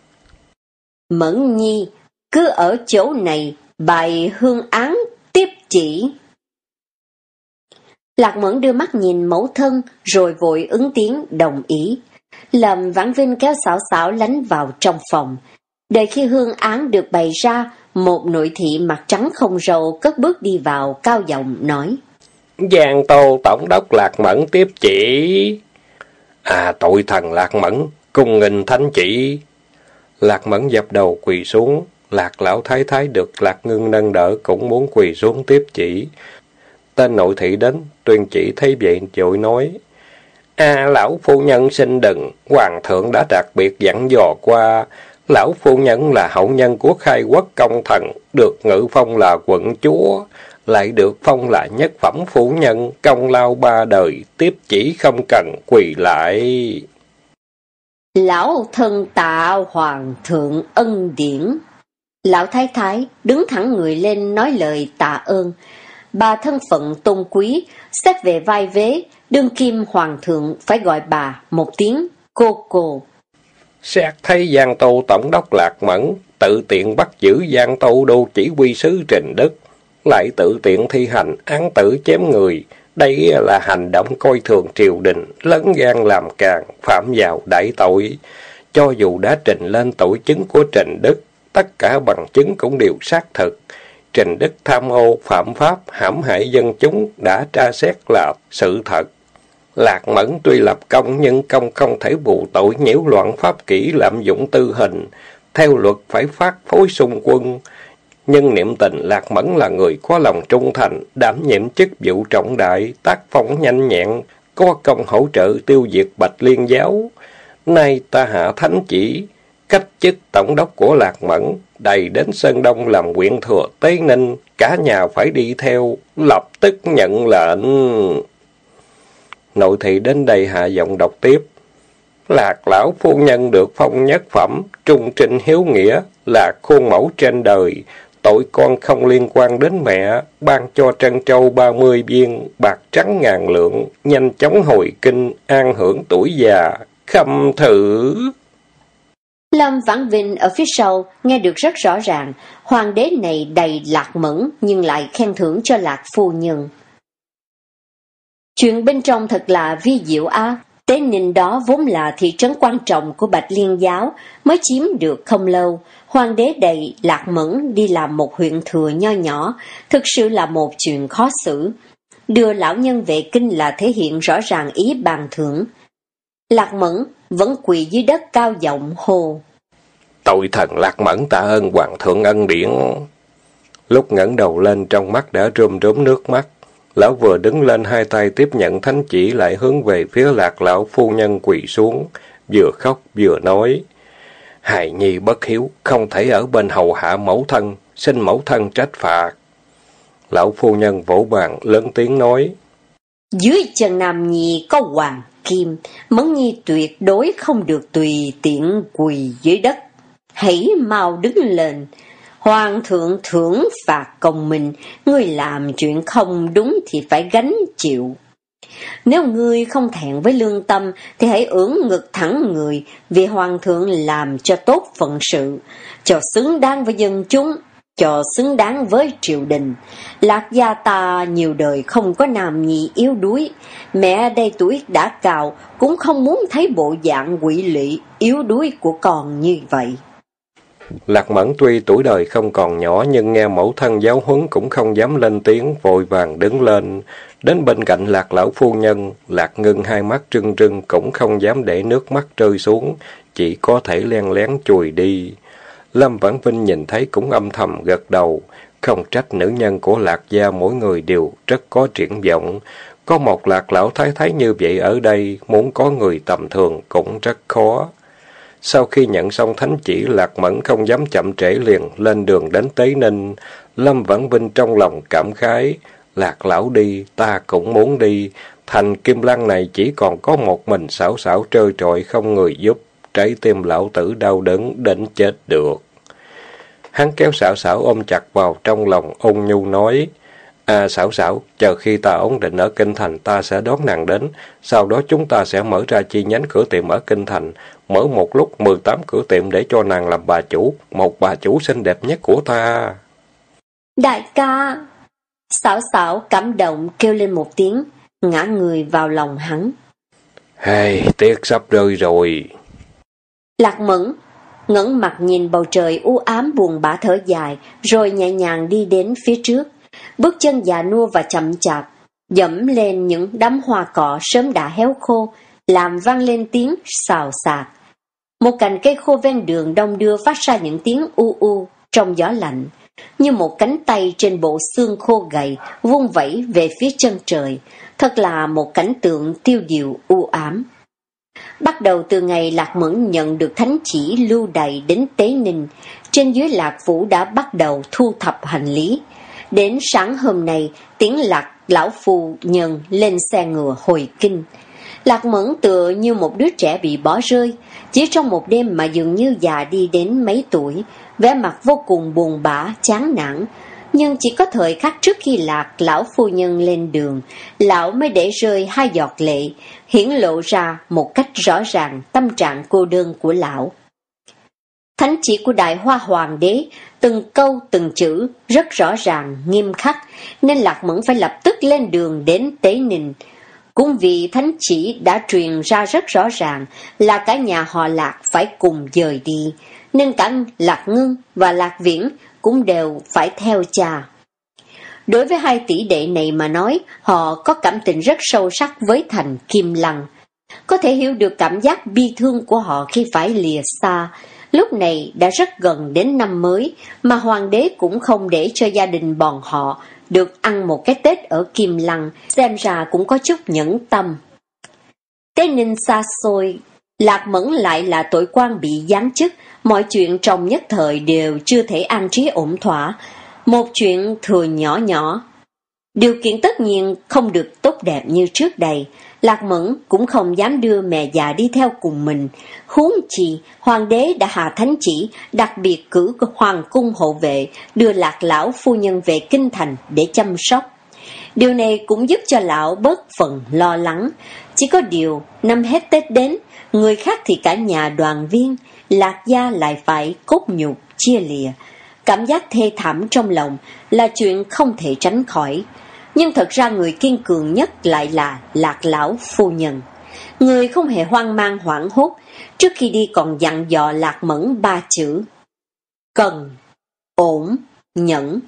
Mẫn nhi, cứ ở chỗ này bài hương án tiếp chỉ. Lạc Mẫn đưa mắt nhìn mẫu thân, rồi vội ứng tiếng đồng ý. lầm Vãn Vinh kéo xảo xảo lánh vào trong phòng. Đợi khi hương án được bày ra, một nội thị mặt trắng không râu cất bước đi vào, cao giọng nói. Giang Tô Tổng đốc Lạc Mẫn tiếp chỉ. À tội thần Lạc Mẫn, cung nghinh thánh chỉ. Lạc Mẫn dập đầu quỳ xuống, Lạc Lão Thái Thái được Lạc Ngưng nâng đỡ cũng muốn quỳ xuống tiếp chỉ. Tên nội thị đến, tuyên chỉ thấy vậy dội nói. À lão phu nhân xin đừng, hoàng thượng đã đặc biệt dặn dò qua. Lão phu nhân là hậu nhân của khai quốc công thần, được ngự phong là quận chúa, lại được phong là nhất phẩm phu nhân, công lao ba đời, tiếp chỉ không cần quỳ lại. Lão thân tạ hoàng thượng ân điển. Lão thái thái đứng thẳng người lên nói lời tạ ơn. Bà thân phận tôn quý, xét về vai vế, đương kim hoàng thượng phải gọi bà một tiếng cô cô. Xét thấy Giang Tô Tổng đốc Lạc Mẫn, tự tiện bắt giữ Giang Tô Đô chỉ huy sứ Trình Đức, lại tự tiện thi hành án tử chém người. Đây là hành động coi thường triều đình, lấn gan làm càng, phạm vào đại tội. Cho dù đã trình lên tội chứng của Trình Đức, tất cả bằng chứng cũng đều xác thực. Trình Đức tham ô, phạm pháp, hãm hại dân chúng đã tra xét là sự thật. Lạc Mẫn tuy lập công nhưng công không thể bù tội nhiễu loạn pháp kỷ lạm dụng tư hình. Theo luật phải phát phối xung quân. Nhưng niệm tình Lạc Mẫn là người có lòng trung thành, đảm nhiệm chức vụ trọng đại, tác phong nhanh nhẹn, có công hỗ trợ tiêu diệt Bạch Liên giáo. Nay ta hạ thánh chỉ, cách chức tổng đốc của Lạc Mẫn, đầy đến Sơn Đông làm quyện thừa Tế Ninh, cả nhà phải đi theo, lập tức nhận lệnh. Nội thị đến đây hạ giọng đọc tiếp. Lạc lão phu nhân được phong nhất phẩm, trung trinh hiếu nghĩa, là khuôn mẫu trên đời. Tội con không liên quan đến mẹ, ban cho trân châu ba mươi viên, bạc trắng ngàn lượng, nhanh chóng hồi kinh, an hưởng tuổi già, khâm thử. Lâm Vãn Vinh ở phía sau nghe được rất rõ ràng, hoàng đế này đầy lạc mẫn nhưng lại khen thưởng cho lạc phu nhân. Chuyện bên trong thật là vi diệu á. Tế Ninh đó vốn là thị trấn quan trọng của Bạch Liên giáo, mới chiếm được không lâu. Hoàng đế đầy Lạc Mẫn đi làm một huyện thừa nho nhỏ, thực sự là một chuyện khó xử. Đưa lão nhân về kinh là thể hiện rõ ràng ý bàn thưởng. Lạc Mẫn vẫn quỳ dưới đất cao giọng hồ. Tội thần Lạc Mẫn tạ ơn Hoàng thượng ân điển. Lúc ngẩng đầu lên trong mắt đã rơm rớm nước mắt. Lão vừa đứng lên hai tay tiếp nhận thánh chỉ lại hướng về phía lạc lão phu nhân quỳ xuống, vừa khóc vừa nói. Hài nhi bất hiếu, không thể ở bên hầu hạ mẫu thân, xin mẫu thân trách phạt. Lão phu nhân vỗ bàn lớn tiếng nói. Dưới chân Nam Nhi có hoàng kim, Mẫn Nhi tuyệt đối không được tùy tiện quỳ dưới đất. Hãy mau đứng lên, Hoàng thượng thưởng phạt công minh, người làm chuyện không đúng thì phải gánh chịu. Nếu ngươi không thẹn với lương tâm, thì hãy ưỡn ngực thẳng người, vì hoàng thượng làm cho tốt phận sự, cho xứng đáng với dân chúng, cho xứng đáng với triều đình. Lạc gia ta nhiều đời không có nam nhị yếu đuối, mẹ đây tuổi đã cao cũng không muốn thấy bộ dạng quỷ lị, yếu đuối của con như vậy. Lạc Mẫn tuy tuổi đời không còn nhỏ nhưng nghe mẫu thân giáo huấn cũng không dám lên tiếng, vội vàng đứng lên. Đến bên cạnh Lạc lão phu nhân, Lạc ngưng hai mắt trưng trưng cũng không dám để nước mắt rơi xuống, chỉ có thể len lén chùi đi. Lâm Vãn Vinh nhìn thấy cũng âm thầm gật đầu, không trách nữ nhân của Lạc gia mỗi người đều rất có triển vọng. Có một Lạc lão thái thái như vậy ở đây, muốn có người tầm thường cũng rất khó. Sau khi nhận xong thánh chỉ, Lạc Mẫn không dám chậm trễ liền, lên đường đến Tế Ninh. Lâm Vãn Vinh trong lòng cảm khái, Lạc lão đi, ta cũng muốn đi. Thành Kim Lăng này chỉ còn có một mình xảo xảo trơ trọi không người giúp, trái tim lão tử đau đớn đến chết được. Hắn kéo xảo xảo ôm chặt vào trong lòng ôn nhu nói, À xảo xảo, chờ khi ta ổn định ở Kinh Thành ta sẽ đón nàng đến, sau đó chúng ta sẽ mở ra chi nhánh cửa tiệm ở Kinh Thành, mở một lúc 18 cửa tiệm để cho nàng làm bà chủ, một bà chủ xinh đẹp nhất của ta. Đại ca! Xảo xảo cảm động kêu lên một tiếng, ngã người vào lòng hắn. Hey, tiếc sắp rơi rồi. Lạc mẫn, ngẩng mặt nhìn bầu trời u ám buồn bã thở dài, rồi nhẹ nhàng đi đến phía trước. Bước chân già nua và chậm chạp, dẫm lên những đám hoa cỏ sớm đã héo khô, làm vang lên tiếng xào xạc. Một cành cây khô ven đường đông đưa phát ra những tiếng u u trong gió lạnh, như một cánh tay trên bộ xương khô gầy vung vẩy về phía chân trời, thật là một cảnh tượng tiêu điều u ám. Bắt đầu từ ngày Lạc Mẫn nhận được thánh chỉ lưu đầy đến Tế Ninh, trên dưới Lạc Phủ đã bắt đầu thu thập hành lý. Đến sáng hôm nay, tiếng Lạc Lão Phu Nhân lên xe ngựa hồi kinh. Lạc Mẫn tựa như một đứa trẻ bị bỏ rơi, chỉ trong một đêm mà dường như già đi đến mấy tuổi, vẻ mặt vô cùng buồn bã, chán nản, nhưng chỉ có thời khắc trước khi lạc lão phu nhân lên đường, lão mới để rơi hai giọt lệ, hiển lộ ra một cách rõ ràng tâm trạng cô đơn của lão. Thánh chỉ của Đại Hoa Hoàng đế, từng câu từng chữ rất rõ ràng, nghiêm khắc, nên Lạc Mẫn phải lập tức lên đường đến Tế Ninh. Cũng vì thánh chỉ đã truyền ra rất rõ ràng là cả nhà họ Lạc phải cùng dời đi, nên cả Lạc Ngưng và Lạc Viễn cũng đều phải theo cha. Đối với hai tỷ đệ này mà nói, họ có cảm tình rất sâu sắc với thành Kim Lăng. Có thể hiểu được cảm giác bi thương của họ khi phải lìa xa. Lúc này đã rất gần đến năm mới, mà hoàng đế cũng không để cho gia đình bọn họ được ăn một cái Tết ở Kim Lăng, xem ra cũng có chút nhẫn tâm. Tế Ninh xa xôi, Lạc Mẫn lại là tội quan bị giáng chức, mọi chuyện trong nhất thời đều chưa thể an trí ổn thỏa. Một chuyện thừa nhỏ nhỏ. Điều kiện tất nhiên không được tốt đẹp như trước đây. Lạc Mẫn cũng không dám đưa mẹ già đi theo cùng mình. Huống chi, hoàng đế đã hạ thánh chỉ, đặc biệt cử hoàng cung hộ vệ, đưa lạc lão phu nhân về kinh thành để chăm sóc. Điều này cũng giúp cho lão bớt phần lo lắng. Chỉ có điều, năm hết Tết đến, người khác thì cả nhà đoàn viên, Lạc Gia lại phải cốt nhục, chia lìa. Cảm giác thê thảm trong lòng là chuyện không thể tránh khỏi. Nhưng thật ra người kiên cường nhất lại là Lạc Lão Phu Nhân. Người không hề hoang mang hoảng hốt, trước khi đi còn dặn dò Lạc Mẫn ba chữ. Cần, ổn, nhẫn.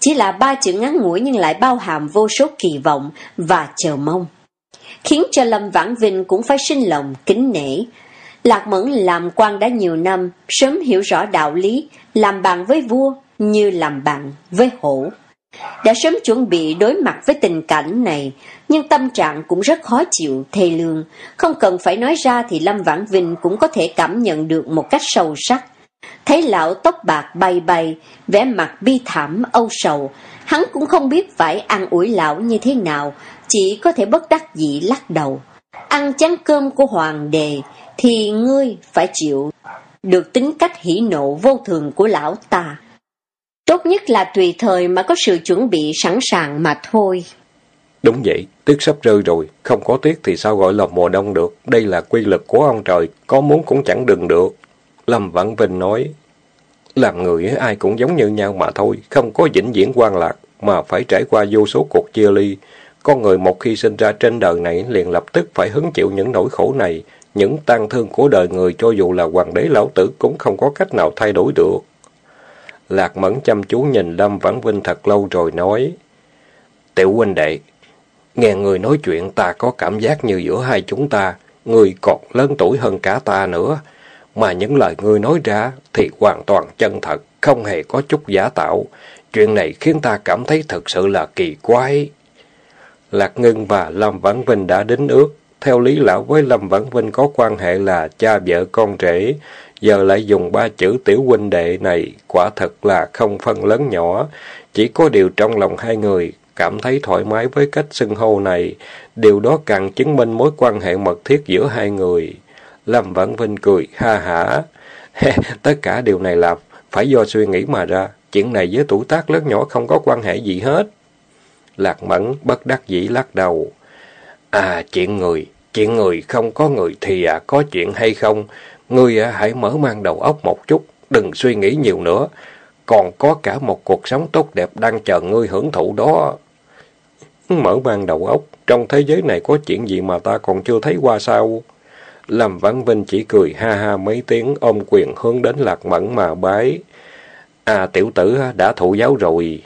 Chỉ là ba chữ ngắn ngủi nhưng lại bao hàm vô số kỳ vọng và chờ mong. Khiến cho Lâm Vãn Vinh cũng phải sinh lòng kính nể, Lạc Mẫn làm quan đã nhiều năm, sớm hiểu rõ đạo lý, làm bạn với vua như làm bạn với hổ. Đã sớm chuẩn bị đối mặt với tình cảnh này, nhưng tâm trạng cũng rất khó chịu, thê lương. Không cần phải nói ra thì Lâm Vãn Vinh cũng có thể cảm nhận được một cách sâu sắc. Thấy lão tóc bạc bay bay, vẻ mặt bi thảm, âu sầu, hắn cũng không biết phải ăn ủi lão như thế nào, chỉ có thể bất đắc dĩ lắc đầu. Ăn chén cơm của hoàng đề, thì ngươi phải chịu được tính cách hỉ nộ vô thường của lão ta. Tốt nhất là tùy thời mà có sự chuẩn bị sẵn sàng mà thôi. Đúng vậy, tuyết sắp rơi rồi, không có tuyết thì sao gọi là mùa đông được, đây là quy luật của ông trời, có muốn cũng chẳng đừng được. Lâm Vãn Vinh nói, làm người ai cũng giống như nhau mà thôi, không có vĩnh viễn quan lạc, mà phải trải qua vô số cuộc chia ly. Con người một khi sinh ra trên đời này liền lập tức phải hứng chịu những nỗi khổ này, những tang thương của đời người cho dù là hoàng đế lão tử cũng không có cách nào thay đổi được. Lạc Mẫn chăm chú nhìn Lâm Vãn Vinh thật lâu rồi nói, Tiểu huynh đệ, nghe người nói chuyện ta có cảm giác như giữa hai chúng ta, người còn lớn tuổi hơn cả ta nữa, mà những lời ngươi nói ra thì hoàn toàn chân thật, không hề có chút giả tạo. Chuyện này khiến ta cảm thấy thật sự là kỳ quái. Lạc Ngân và Lâm Vãn Vinh đã đến ước, theo lý lão với Lâm Vãn Vinh có quan hệ là cha vợ con rể, giờ lại dùng ba chữ tiểu huynh đệ này, quả thật là không phân lớn nhỏ. Chỉ có điều trong lòng hai người cảm thấy thoải mái với cách xưng hô này, điều đó càng chứng minh mối quan hệ mật thiết giữa hai người. Lâm Vãn Vinh cười, ha hả. Tất cả điều này là phải do suy nghĩ mà ra, chuyện này với tuổi tác lớn nhỏ không có quan hệ gì hết. Lạc Mẫn bất đắc dĩ lắc đầu. À, chuyện người, chuyện người không có người thì à, có chuyện hay không? Ngươi à, hãy mở mang đầu óc một chút, đừng suy nghĩ nhiều nữa. Còn có cả một cuộc sống tốt đẹp đang chờ ngươi hưởng thụ đó. Mở mang đầu óc, trong thế giới này có chuyện gì mà ta còn chưa thấy qua sao? Lâm Vãn Vinh chỉ cười ha ha mấy tiếng ôm quyền hướng đến Lạc Mẫn mà bái. À tiểu tử à, đã thụ giáo rồi.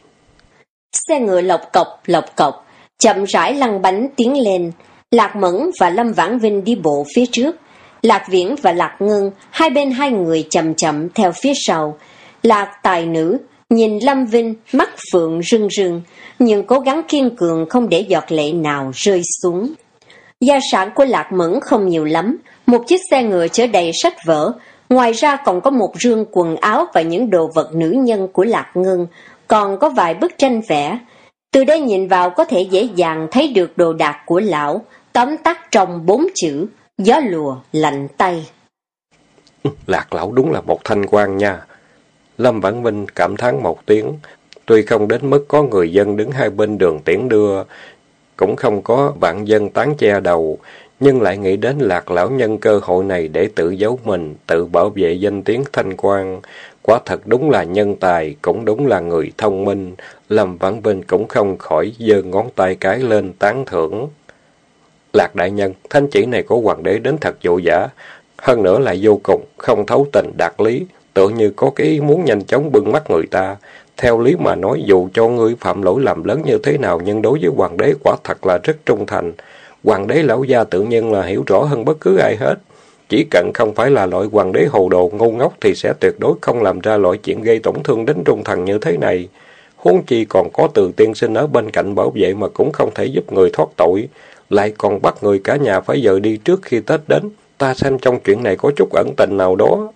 Xe ngựa lộc cọc lộc cọc, chậm rãi lăn bánh tiến lên. Lạc Mẫn và Lâm Vãn Vinh đi bộ phía trước. Lạc Viễn và Lạc Ngân, hai bên hai người chậm chậm theo phía sau. Lạc tài nữ, nhìn Lâm Vinh, mắt phượng rưng rưng, nhưng cố gắng kiên cường không để giọt lệ nào rơi xuống. Gia sản của Lạc Mẫn không nhiều lắm, một chiếc xe ngựa chở đầy sách vở, ngoài ra còn có một rương quần áo và những đồ vật nữ nhân của Lạc Ngân, còn có vài bức tranh vẽ. Từ đây nhìn vào có thể dễ dàng thấy được đồ đạc của lão, tóm tắt trong bốn chữ, gió lùa, lạnh tay. Lạc lão đúng là một thanh quan nha. Lâm Vãn Vinh cảm thán một tiếng, tuy không đến mức có người dân đứng hai bên đường tiễn đưa, cũng không có vạn dân tán che đầu, nhưng lại nghĩ đến lạc lão nhân cơ hội này để tự giấu mình, tự bảo vệ danh tiếng thanh quan. Quả thật đúng là nhân tài, cũng đúng là người thông minh. Lâm Vãn Vinh cũng không khỏi giơ ngón tay cái lên tán thưởng. Lạc đại nhân, thanh chỉ này của hoàng đế đến thật dụ giả, hơn nữa lại vô cùng, không thấu tình đạt lý, tự như có cái ý muốn nhanh chóng bưng mắt người ta. Theo lý mà nói, dù cho ngươi phạm lỗi làm lớn như thế nào, nhưng đối với hoàng đế quả thật là rất trung thành. Hoàng đế lão gia tự nhiên là hiểu rõ hơn bất cứ ai hết. Chỉ cần không phải là loại hoàng đế hồ đồ ngu ngốc thì sẽ tuyệt đối không làm ra loại chuyện gây tổn thương đến trung thần như thế này. Huống chi còn có từ tiên sinh ở bên cạnh bảo vệ mà cũng không thể giúp người thoát tội. Lại còn bắt người cả nhà phải dời đi trước khi Tết đến. Ta xem trong chuyện này có chút ẩn tình nào đó.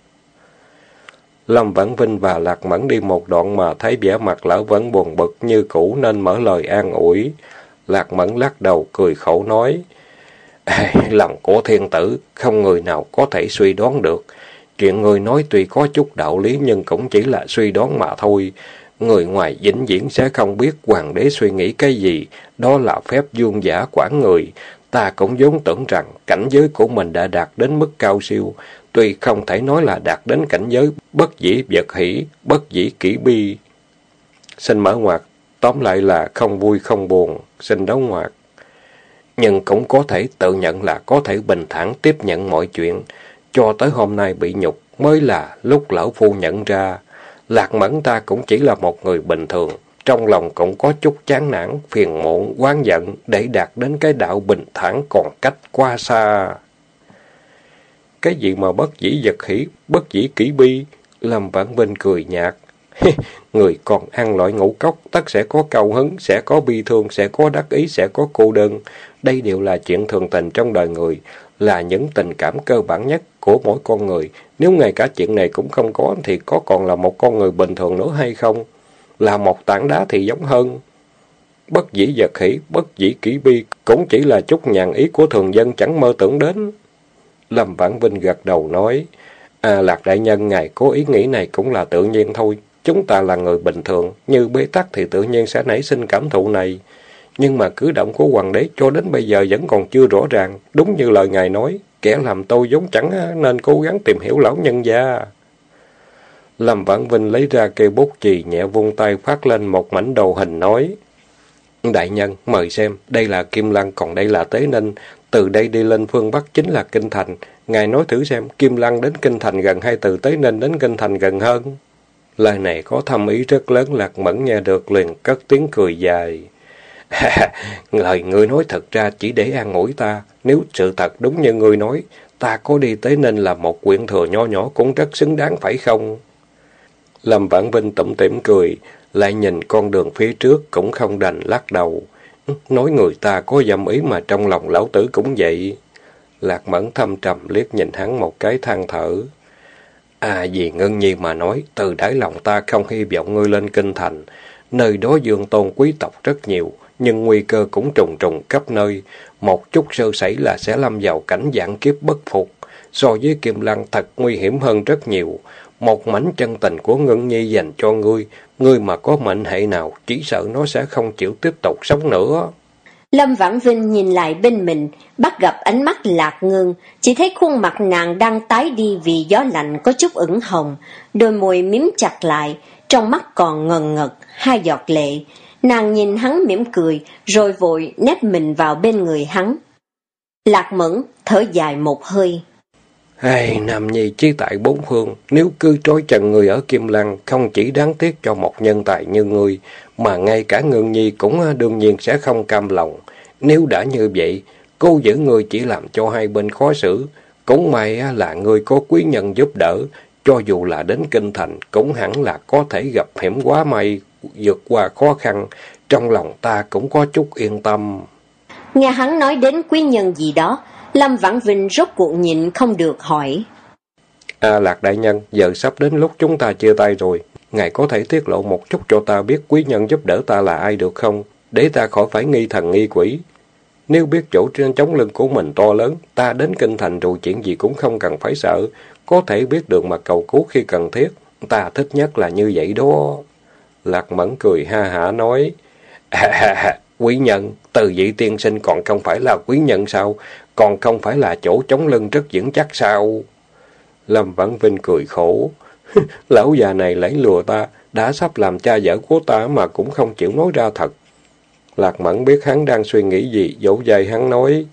Lâm Vãn Vinh và Lạc Mẫn đi một đoạn mà thấy vẻ mặt lão vẫn buồn bực như cũ nên mở lời an ủi. Lạc Mẫn lắc đầu cười khổ nói, Lòng của thiên tử, không người nào có thể suy đoán được. Chuyện người nói tuy có chút đạo lý nhưng cũng chỉ là suy đoán mà thôi. Người ngoài vĩnh viễn sẽ không biết hoàng đế suy nghĩ cái gì, đó là phép dương giả quản người. Ta cũng vốn tưởng rằng cảnh giới của mình đã đạt đến mức cao siêu, tuy không thể nói là đạt đến cảnh giới bất dĩ vật hỷ, bất dĩ kỹ bi. Xin mở ngoặt, tóm lại là không vui không buồn, xin đấu ngoặt. Nhưng cũng có thể tự nhận là có thể bình thản tiếp nhận mọi chuyện, cho tới hôm nay bị nhục mới là lúc lão phu nhận ra. Lạc mẫn ta cũng chỉ là một người bình thường, trong lòng cũng có chút chán nản, phiền muộn, oán giận để đạt đến cái đạo bình thản còn cách qua xa. Cái gì mà bất dĩ vật hỷ, bất dĩ kỷ bi, làm Vãn Vinh cười nhạt. Người còn ăn loại ngũ cốc, tất sẽ có cầu hứng, sẽ có bi thương, sẽ có đắc ý, sẽ có cô đơn. Đây đều là chuyện thường tình trong đời người, là những tình cảm cơ bản nhất của mỗi con người. Nếu ngay cả chuyện này cũng không có, thì có còn là một con người bình thường nữa hay không? Là một tảng đá thì giống hơn. Bất dĩ vật hỷ, bất dĩ kỹ bi, cũng chỉ là chút nhàn ý của thường dân chẳng mơ tưởng đến. Lâm Vãn Vinh gật đầu nói, À Lạc Đại Nhân, ngài có ý nghĩ này cũng là tự nhiên thôi. Chúng ta là người bình thường, như bế tắc thì tự nhiên sẽ nảy sinh cảm thụ này. Nhưng mà cử động của hoàng đế cho đến bây giờ vẫn còn chưa rõ ràng, đúng như lời ngài nói, kẻ làm tôi vốn chẳng nên cố gắng tìm hiểu lão nhân gia. Lâm Vãn Vinh lấy ra cây bút chì nhẹ vung tay phát lên một mảnh đầu hình nói. Đại nhân, mời xem, đây là Kim Lăng, còn đây là Tế Ninh. Từ đây đi lên phương Bắc chính là Kinh Thành. Ngài nói thử xem, Kim Lăng đến Kinh Thành gần hay từ Tế Ninh đến Kinh Thành gần hơn? Lời này có thâm ý rất lớn, Lạc Mẫn nghe được liền cất tiếng cười dài. Lời ngươi nói thật ra chỉ để an ủi ta. Nếu sự thật đúng như ngươi nói, ta có đi tới nên là một quyện thừa nho nhỏ cũng rất xứng đáng phải không? Lâm Vãn Vinh tủm tỉm cười, lại nhìn con đường phía trước cũng không đành lắc đầu. Nói người ta có dâm ý mà trong lòng lão tử cũng vậy. Lạc Mẫn thâm trầm liếc nhìn hắn một cái than thở. À vì ngân nhi mà nói, từ đáy lòng ta không hy vọng ngươi lên kinh thành. Nơi đó dương tôn quý tộc rất nhiều, nhưng nguy cơ cũng trùng trùng khắp nơi. Một chút sơ sẩy là sẽ lâm vào cảnh dạng kiếp bất phục. So với Kim Lăng thật nguy hiểm hơn rất nhiều. một mảnh chân tình của Ngân Nhi dành cho ngươi, ngươi mà có mệnh hệ nào, chỉ sợ nó sẽ không chịu tiếp tục sống nữa. Lâm Vãn Vinh nhìn lại bên mình, bắt gặp ánh mắt lạc ngưng, chỉ thấy khuôn mặt nàng đang tái đi vì gió lạnh có chút ửng hồng, đôi môi miếm chặt lại, trong mắt còn ngần ngật, hai giọt lệ. Nàng nhìn hắn mỉm cười, rồi vội nép mình vào bên người hắn. Lạc mẫn thở dài một hơi. Hey, Nam Nhi chí tại bốn phương, nếu cứ trói chân người ở Kim Lăng, không chỉ đáng tiếc cho một nhân tài như ngươi, mà ngay cả Ngân Nhi cũng à, đương nhiên sẽ không cam lòng. Nếu đã như vậy, cô giữ người chỉ làm cho hai bên khó xử. Cũng may à, là người có quý nhân giúp đỡ, cho dù là đến kinh thành, cũng hẳn là có thể gặp hiểm quá may, vượt qua khó khăn. Trong lòng ta cũng có chút yên tâm. Nghe hắn nói đến quý nhân gì đó, Lâm Vãn Vinh rốt cuộc nhịn không được hỏi. À Lạc Đại Nhân, giờ sắp đến lúc chúng ta chia tay rồi. Ngài có thể tiết lộ một chút cho ta biết quý nhân giúp đỡ ta là ai được không? Để ta khỏi phải nghi thần nghi quỷ. Nếu biết chỗ trên chống lưng của mình to lớn, ta đến kinh thành rồi chuyện gì cũng không cần phải sợ. Có thể biết được mà cầu cứu khi cần thiết. Ta thích nhất là như vậy đó. Lạc Mẫn cười ha hả nói. À, quý nhân, từ vị tiên sinh còn không phải là quý nhân sao? Còn không phải là chỗ chống lưng rất vững chắc sao? Lâm Vãn Vinh cười khổ. Lão già này lấy lùa ta, đã sắp làm cha vợ của ta mà cũng không chịu nói ra thật. Lạc Mẫn biết hắn đang suy nghĩ gì, dỗ dày hắn nói.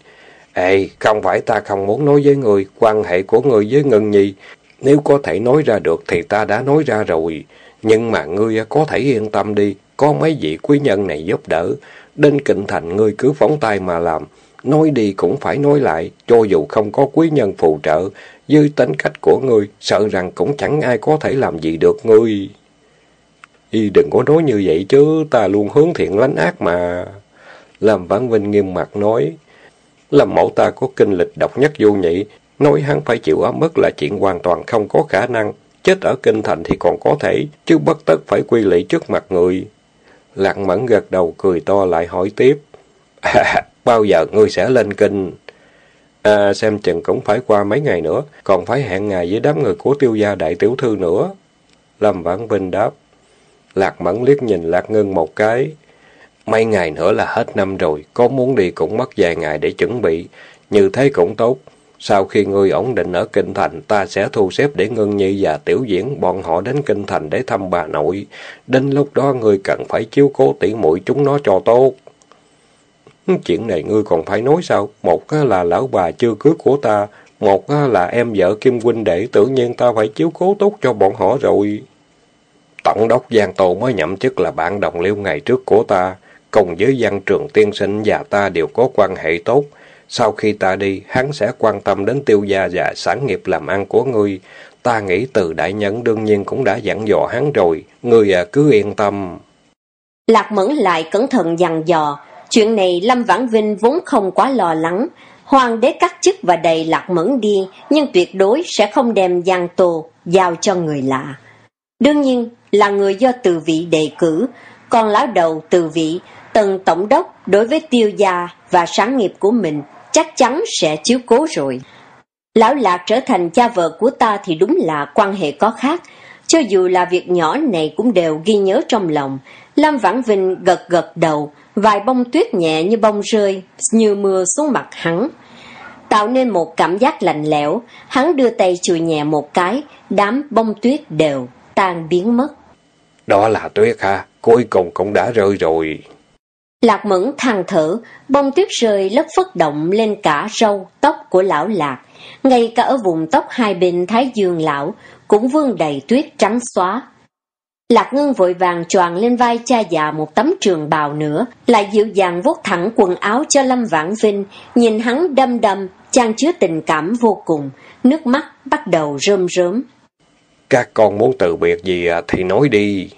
Ê, không phải ta không muốn nói với người, quan hệ của người với Ngân Nhi. Nếu có thể nói ra được thì ta đã nói ra rồi. Nhưng mà ngươi có thể yên tâm đi, có mấy vị quý nhân này giúp đỡ. Đến kinh thành ngươi cứ phóng tay mà làm. Nói đi cũng phải nói lại, cho dù không có quý nhân phù trợ, dư tính cách của ngươi, sợ rằng cũng chẳng ai có thể làm gì được ngươi. Y đừng có nói như vậy chứ, ta luôn hướng thiện lánh ác mà. Làm Vãn Vinh nghiêm mặt nói, làm mẫu ta có kinh lịch độc nhất vô nhị, nói hắn phải chịu ấm ức là chuyện hoàn toàn không có khả năng. Chết ở kinh thành thì còn có thể, chứ bất tất phải quy lị trước mặt người. Lạc mẫn gật đầu cười to lại hỏi tiếp. À, bao giờ ngươi sẽ lên kinh? À, xem chừng cũng phải qua mấy ngày nữa, còn phải hẹn ngày với đám người của tiêu gia đại tiểu thư nữa. Lâm Vãn Vinh đáp. Lạc Mẫn liếc nhìn Lạc Ngân một cái. Mấy ngày nữa là hết năm rồi, có muốn đi cũng mất vài ngày để chuẩn bị, như thế cũng tốt. Sau khi ngươi ổn định ở Kinh Thành, ta sẽ thu xếp để Ngân Nhi và Tiểu Diễn bọn họ đến Kinh Thành để thăm bà nội. Đến lúc đó ngươi cần phải chiếu cố tỉ muội chúng nó cho tốt. Chuyện này ngươi còn phải nói sao? Một là lão bà chưa cưới của ta, một là em vợ Kim Huynh Đệ, tự nhiên ta phải chiếu cố tốt cho bọn họ rồi. Tổng đốc Giang Tô mới nhậm chức là bạn đồng liêu ngày trước của ta, cùng với văn trường tiên sinh và ta đều có quan hệ tốt. Sau khi ta đi, hắn sẽ quan tâm đến tiêu gia và sản nghiệp làm ăn của ngươi. Ta nghĩ từ đại nhân đương nhiên cũng đã dặn dò hắn rồi, ngươi à, cứ yên tâm. Lạc Mẫn lại cẩn thận dặn dò, chuyện này Lâm Vãn Vinh vốn không quá lo lắng. Hoàng đế cắt chức và đầy Lạc Mẫn đi, nhưng tuyệt đối sẽ không đem Giang Tô giao cho người lạ. Đương nhiên là người do từ vị đề cử, còn lão đầu từ vị, tần tổng đốc đối với tiêu gia và sáng nghiệp của mình chắc chắn sẽ chiếu cố rồi. Lão Lạc trở thành cha vợ của ta thì đúng là quan hệ có khác, cho dù là việc nhỏ này cũng đều ghi nhớ trong lòng. Lâm Vãn Vinh gật gật đầu, vài bông tuyết nhẹ như bông rơi, như mưa xuống mặt hắn. Tạo nên một cảm giác lạnh lẽo, hắn đưa tay chùi nhẹ một cái, đám bông tuyết đều tan biến mất. Đó là tuyết ha, cuối cùng cũng đã rơi rồi. Lạc mẫn than thở, bông tuyết rơi lất phất động lên cả râu, tóc của lão lạc. Ngay cả ở vùng tóc hai bên thái dương lão, cũng vương đầy tuyết trắng xóa. Lạc ngưng vội vàng choàng lên vai cha già một tấm trường bào nữa, lại dịu dàng vuốt thẳng quần áo cho Lâm Vãn Vinh, nhìn hắn đâm đâm, trang chứa tình cảm vô cùng, nước mắt bắt đầu rơm rớm. Các con muốn từ biệt gì thì nói đi.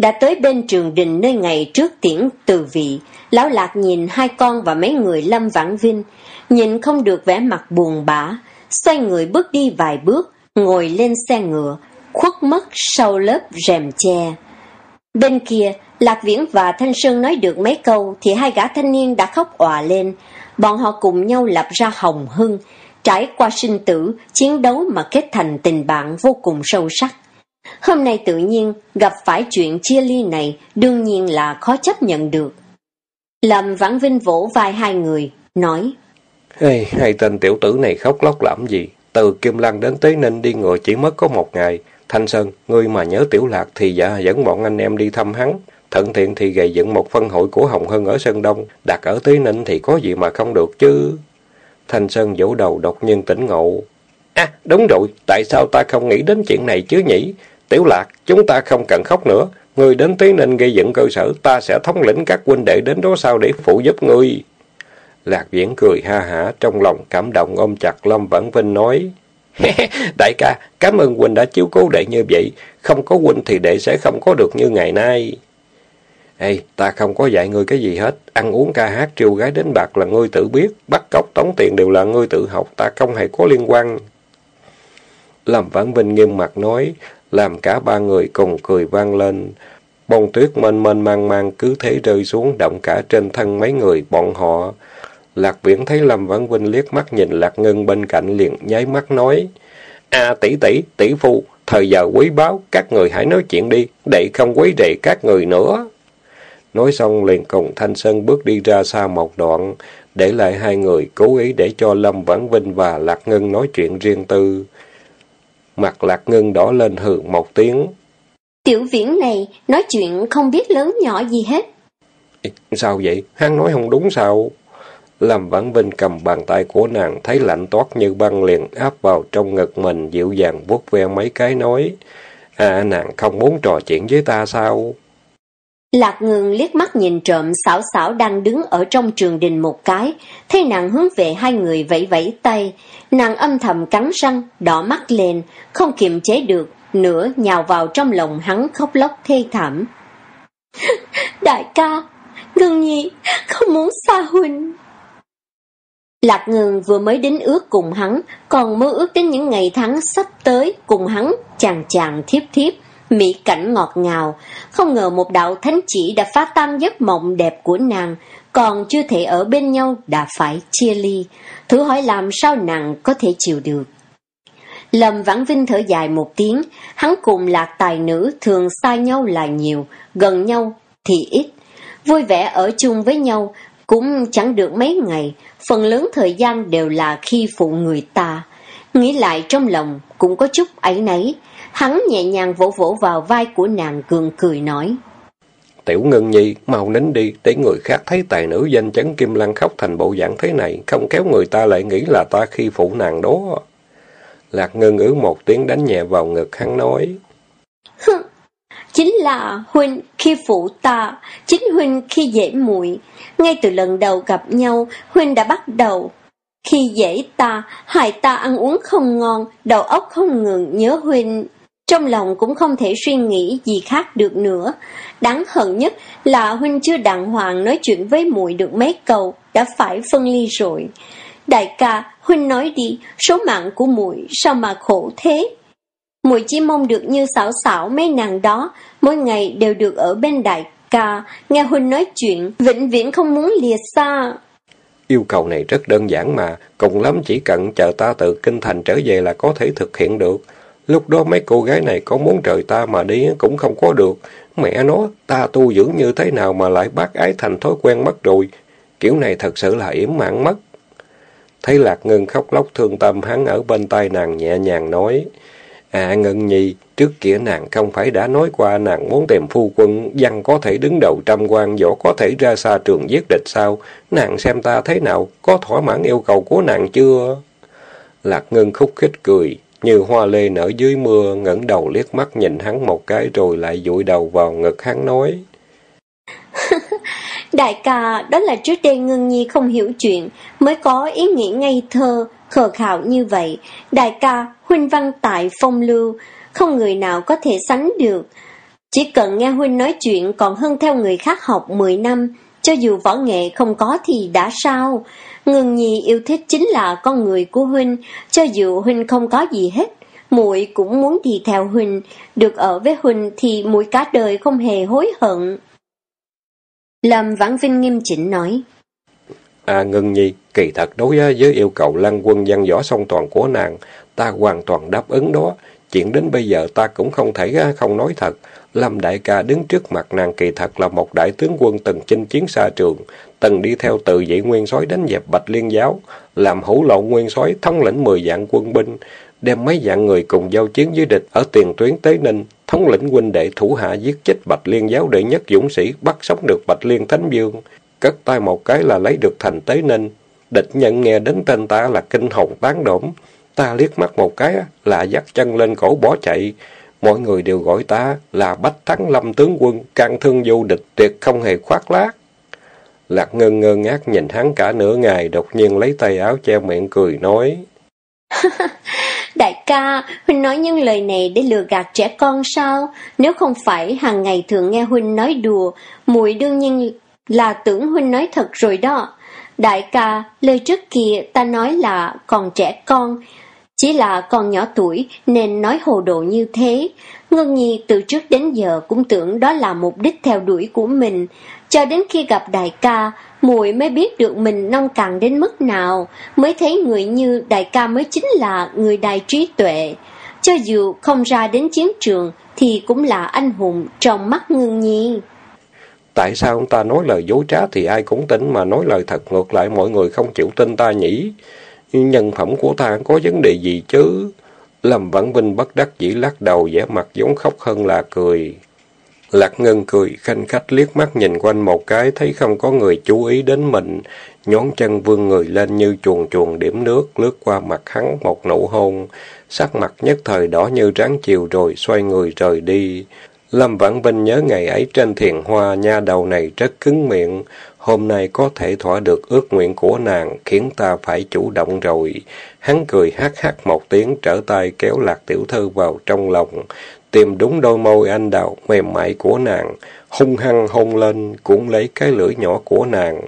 Đã tới bên trường đình nơi ngày trước tiễn từ vị, lão lạc nhìn hai con và mấy người lâm vãng vinh, nhìn không được vẻ mặt buồn bã, xoay người bước đi vài bước, ngồi lên xe ngựa, khuất mất sau lớp rèm che. Bên kia, Lạc Viễn và Thanh Sơn nói được mấy câu thì hai gã thanh niên đã khóc òa lên. Bọn họ cùng nhau lập ra hồng hưng, trải qua sinh tử, chiến đấu mà kết thành tình bạn vô cùng sâu sắc. Hôm nay tự nhiên gặp phải chuyện chia ly này đương nhiên là khó chấp nhận được. Lâm Vãn Vinh vỗ vai hai người, nói hey, Hai tên tiểu tử này khóc lóc làm gì? Từ Kim Lăng đến Tế Ninh đi ngựa chỉ mất có một ngày. Thanh Sơn, ngươi mà nhớ tiểu lạc thì dạ dẫn bọn anh em đi thăm hắn. Thận thiện thì gầy dựng một phân hội của Hồng Hân ở Sơn Đông, đặt ở Tế Ninh thì có gì mà không được chứ. Thanh Sơn vỗ đầu đột nhiên tỉnh ngộ. À, đúng rồi, tại sao ta không nghĩ đến chuyện này chứ nhỉ? Tiểu Lạc, chúng ta không cần khóc nữa. Ngươi đến tí nên gây dựng cơ sở, ta sẽ thống lĩnh các huynh đệ đến đó sau để phụ giúp ngươi. Lạc Viễn cười ha hả, trong lòng cảm động ôm chặt Lâm Vãn Vinh nói. Đại ca, cảm ơn huynh đã chiếu cố đệ như vậy. Không có huynh thì đệ sẽ không có được như ngày nay. Ê, ta không có dạy ngươi cái gì hết. Ăn uống ca hát triều gái đến bạc là ngươi tự biết. Bắt cóc tống tiền đều là ngươi tự học. Ta không hề có liên quan. Lâm Vãn Vinh nghiêm mặt nói, làm cả ba người cùng cười vang lên. Bông tuyết mênh mênh mang mang cứ thế rơi xuống động cả trên thân mấy người bọn họ. Lạc Viễn thấy Lâm Vãn Vinh liếc mắt nhìn Lạc Ngân bên cạnh liền nháy mắt nói. À tỷ tỷ, tỷ phu, thời giờ quý báo, các người hãy nói chuyện đi, để không quấy rầy các người nữa. Nói xong liền cùng Thanh Sơn bước đi ra xa một đoạn, để lại hai người cố ý để cho Lâm Vãn Vinh và Lạc Ngân nói chuyện riêng tư. Mặt Lạc Ngân đỏ lên hừ một tiếng. Tiểu viễn này nói chuyện không biết lớn nhỏ gì hết. Sao vậy? Hắn nói không đúng sao? Lâm Vãn Vinh cầm bàn tay của nàng thấy lạnh toát như băng liền áp vào trong ngực mình dịu dàng vuốt ve mấy cái nói. À nàng không muốn trò chuyện với ta sao? Lạc ngừng liếc mắt nhìn trộm xảo xảo đang đứng ở trong trường đình một cái, thấy nàng hướng về hai người vẫy vẫy tay, nàng âm thầm cắn răng, đỏ mắt lên, không kiềm chế được, nữa nhào vào trong lòng hắn khóc lóc thê thảm. Đại ca, Ngừng nhi, không muốn xa huynh. Lạc ngừng vừa mới đến ước cùng hắn, còn mơ ước đến những ngày tháng sắp tới cùng hắn, chàng chàng thiếp thiếp, mỹ cảnh ngọt ngào. Không ngờ một đạo thánh chỉ đã phá tan giấc mộng đẹp của nàng, còn chưa thể ở bên nhau đã phải chia ly. Thử hỏi làm sao nàng có thể chịu được. Lâm Vãn Vinh thở dài một tiếng, hắn cùng lạc tài nữ thường xa nhau là nhiều, gần nhau thì ít. Vui vẻ ở chung với nhau cũng chẳng được mấy ngày, phần lớn thời gian đều là khi phụ người ta. Nghĩ lại trong lòng cũng có chút ấy nấy, hắn nhẹ nhàng vỗ vỗ vào vai của nàng cường cười nói. Tiểu Ngân Nhi, mau nín đi, để người khác thấy tài nữ danh chấn Kim Lăng khóc thành bộ dạng thế này, không kéo người ta lại nghĩ là ta khi phụ nàng đó. Lạc Ngân ứ một tiếng đánh nhẹ vào ngực hắn nói. Chính là Huynh khi phụ ta, chính Huynh khi dễ muội Ngay từ lần đầu gặp nhau, Huynh đã bắt đầu. Khi dễ ta, hại ta ăn uống không ngon, đầu óc không ngừng nhớ Huynh. Trong lòng cũng không thể suy nghĩ gì khác được nữa. Đáng hận nhất là Huynh chưa đàng hoàng nói chuyện với muội được mấy câu, đã phải phân ly rồi. Đại ca, Huynh nói đi, số mạng của muội sao mà khổ thế? Muội chỉ mong được như xảo xảo mấy nàng đó, mỗi ngày đều được ở bên đại ca, nghe Huynh nói chuyện, vĩnh viễn không muốn lìa xa. Yêu cầu này rất đơn giản mà, cùng lắm chỉ cần chờ ta từ kinh thành trở về là có thể thực hiện được. Lúc đó mấy cô gái này có muốn trời ta mà đi cũng không có được. Mẹ nó, ta tu dưỡng như thế nào mà lại bác ái thành thói quen mất rồi. Kiểu này thật sự là yểm mạng mất. Thấy Lạc Ngân khóc lóc thương tâm hắn ở bên tai nàng nhẹ nhàng nói. À Ngân Nhi, trước kia nàng không phải đã nói qua nàng muốn tìm phu quân, văn có thể đứng đầu trăm quan, võ có thể ra xa trường giết địch sao? Nàng xem ta thế nào, có thỏa mãn yêu cầu của nàng chưa? Lạc Ngân khúc khích cười, như hoa lê nở dưới mưa, ngẩng đầu liếc mắt nhìn hắn một cái rồi lại dụi đầu vào ngực hắn nói. Đại ca, đó là trước đây Ngân Nhi không hiểu chuyện, mới có ý nghĩ ngây thơ, khờ khạo như vậy. Đại ca, huynh văn tại phong lưu, không người nào có thể sánh được. Chỉ cần nghe huynh nói chuyện còn hơn theo người khác học 10 năm, cho dù võ nghệ không có thì đã sao. Ngân Nhi yêu thích chính là con người của huynh, cho dù huynh không có gì hết. muội cũng muốn đi theo huynh, được ở với huynh thì muội cả đời không hề hối hận. Lâm Vãn Vinh nghiêm chỉnh nói. À ngân nhi, kỳ thật đối với yêu cầu lăng quân văn võ song toàn của nàng, ta hoàn toàn đáp ứng đó. Chuyện đến bây giờ ta cũng không thể à, không nói thật. Lâm đại ca đứng trước mặt nàng kỳ thật là một đại tướng quân từng chinh chiến xa trường, từng đi theo từ vị nguyên sói đánh dẹp Bạch Liên giáo, làm hữu lộ nguyên sói thống lĩnh mười vạn quân binh, đem mấy vạn người cùng giao chiến với địch ở tiền tuyến Tế Ninh, thống lĩnh huynh đệ thủ hạ giết chết Bạch Liên giáo đệ nhất dũng sĩ, bắt sống được Bạch Liên Thánh Dương, cất tay một cái là lấy được thành Tế Ninh. Địch nhận nghe đến tên ta là kinh hồn tán đổm, ta liếc mắt một cái là dắt chân lên cổ bỏ chạy. Mọi người đều gọi ta là Bách Thắng Lâm tướng quân, can thương vô địch, tuyệt không hề khoác lác. Lạc ngân ngơ ngác nhìn hắn cả nửa ngày, đột nhiên lấy tay áo che miệng cười nói. Đại ca, Huynh nói những lời này để lừa gạt trẻ con sao? Nếu không phải hàng ngày thường nghe Huynh nói đùa, muội đương nhiên là tưởng Huynh nói thật rồi đó. Đại ca, lời trước kia ta nói là còn trẻ con, chỉ là còn nhỏ tuổi nên nói hồ đồ như thế. Ngân Nhi từ trước đến giờ cũng tưởng đó là mục đích theo đuổi của mình. Cho đến khi gặp đại ca, muội mới biết được mình nông cạn đến mức nào, mới thấy người như đại ca mới chính là người đại trí tuệ. Cho dù không ra đến chiến trường, thì cũng là anh hùng trong mắt ngưng nhi. Tại sao ông ta nói lời dối trá thì ai cũng tin mà nói lời thật ngược lại mọi người không chịu tin ta nhỉ? Nhân phẩm của ta có vấn đề gì chứ? Lâm Vãn Vinh bất đắc dĩ lắc đầu vẻ mặt giống khóc hơn là cười. Lạc Ngân cười, khanh khách liếc mắt nhìn quanh một cái, thấy không có người chú ý đến mình. Nhón chân vươn người lên như chuồn chuồn điểm nước, lướt qua mặt hắn một nụ hôn. Sắc mặt nhất thời đỏ như ráng chiều rồi, xoay người rời đi. Lâm Vãn Vinh nhớ ngày ấy trên thiền hoa, nha đầu này rất cứng miệng. Hôm nay có thể thỏa được ước nguyện của nàng, khiến ta phải chủ động rồi. Hắn cười hát hát một tiếng, trở tay kéo lạc tiểu thư vào trong lòng tìm đúng đôi môi anh đào mềm mại của nàng, hung hăng hôn lên, cũng lấy cái lưỡi nhỏ của nàng,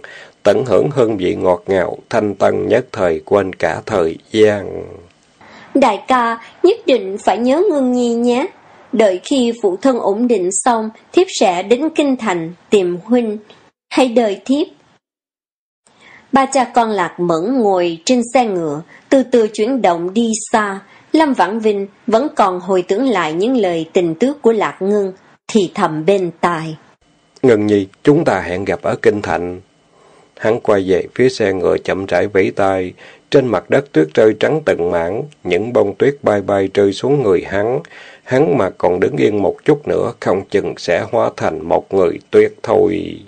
tận hưởng hương vị ngọt ngào, thanh tân nhất thời quên cả thời gian. Đại ca, nhất định phải nhớ ngưng nhi nhé. Đợi khi phụ thân ổn định xong, thiếp sẽ đến Kinh Thành tìm huynh. Hãy đợi thiếp. Ba cha con lạc mẫn ngồi trên xe ngựa, từ từ chuyển động đi xa, Lâm Vãn Vinh vẫn còn hồi tưởng lại những lời tình tước của Lạc Ngân, thì thầm bên tai. Ngân nhi, chúng ta hẹn gặp ở Kinh Thành. Hắn quay về phía xe ngựa chậm rãi vẫy tay, trên mặt đất tuyết rơi trắng từng mảng, những bông tuyết bay bay rơi xuống người hắn. Hắn mà còn đứng yên một chút nữa, không chừng sẽ hóa thành một người tuyết thôi.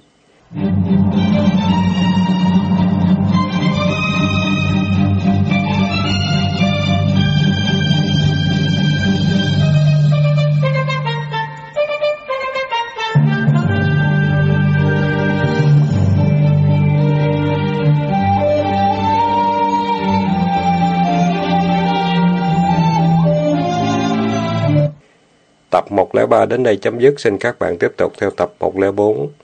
Tập 103 đến đây chấm dứt. Xin các bạn tiếp tục theo tập 104.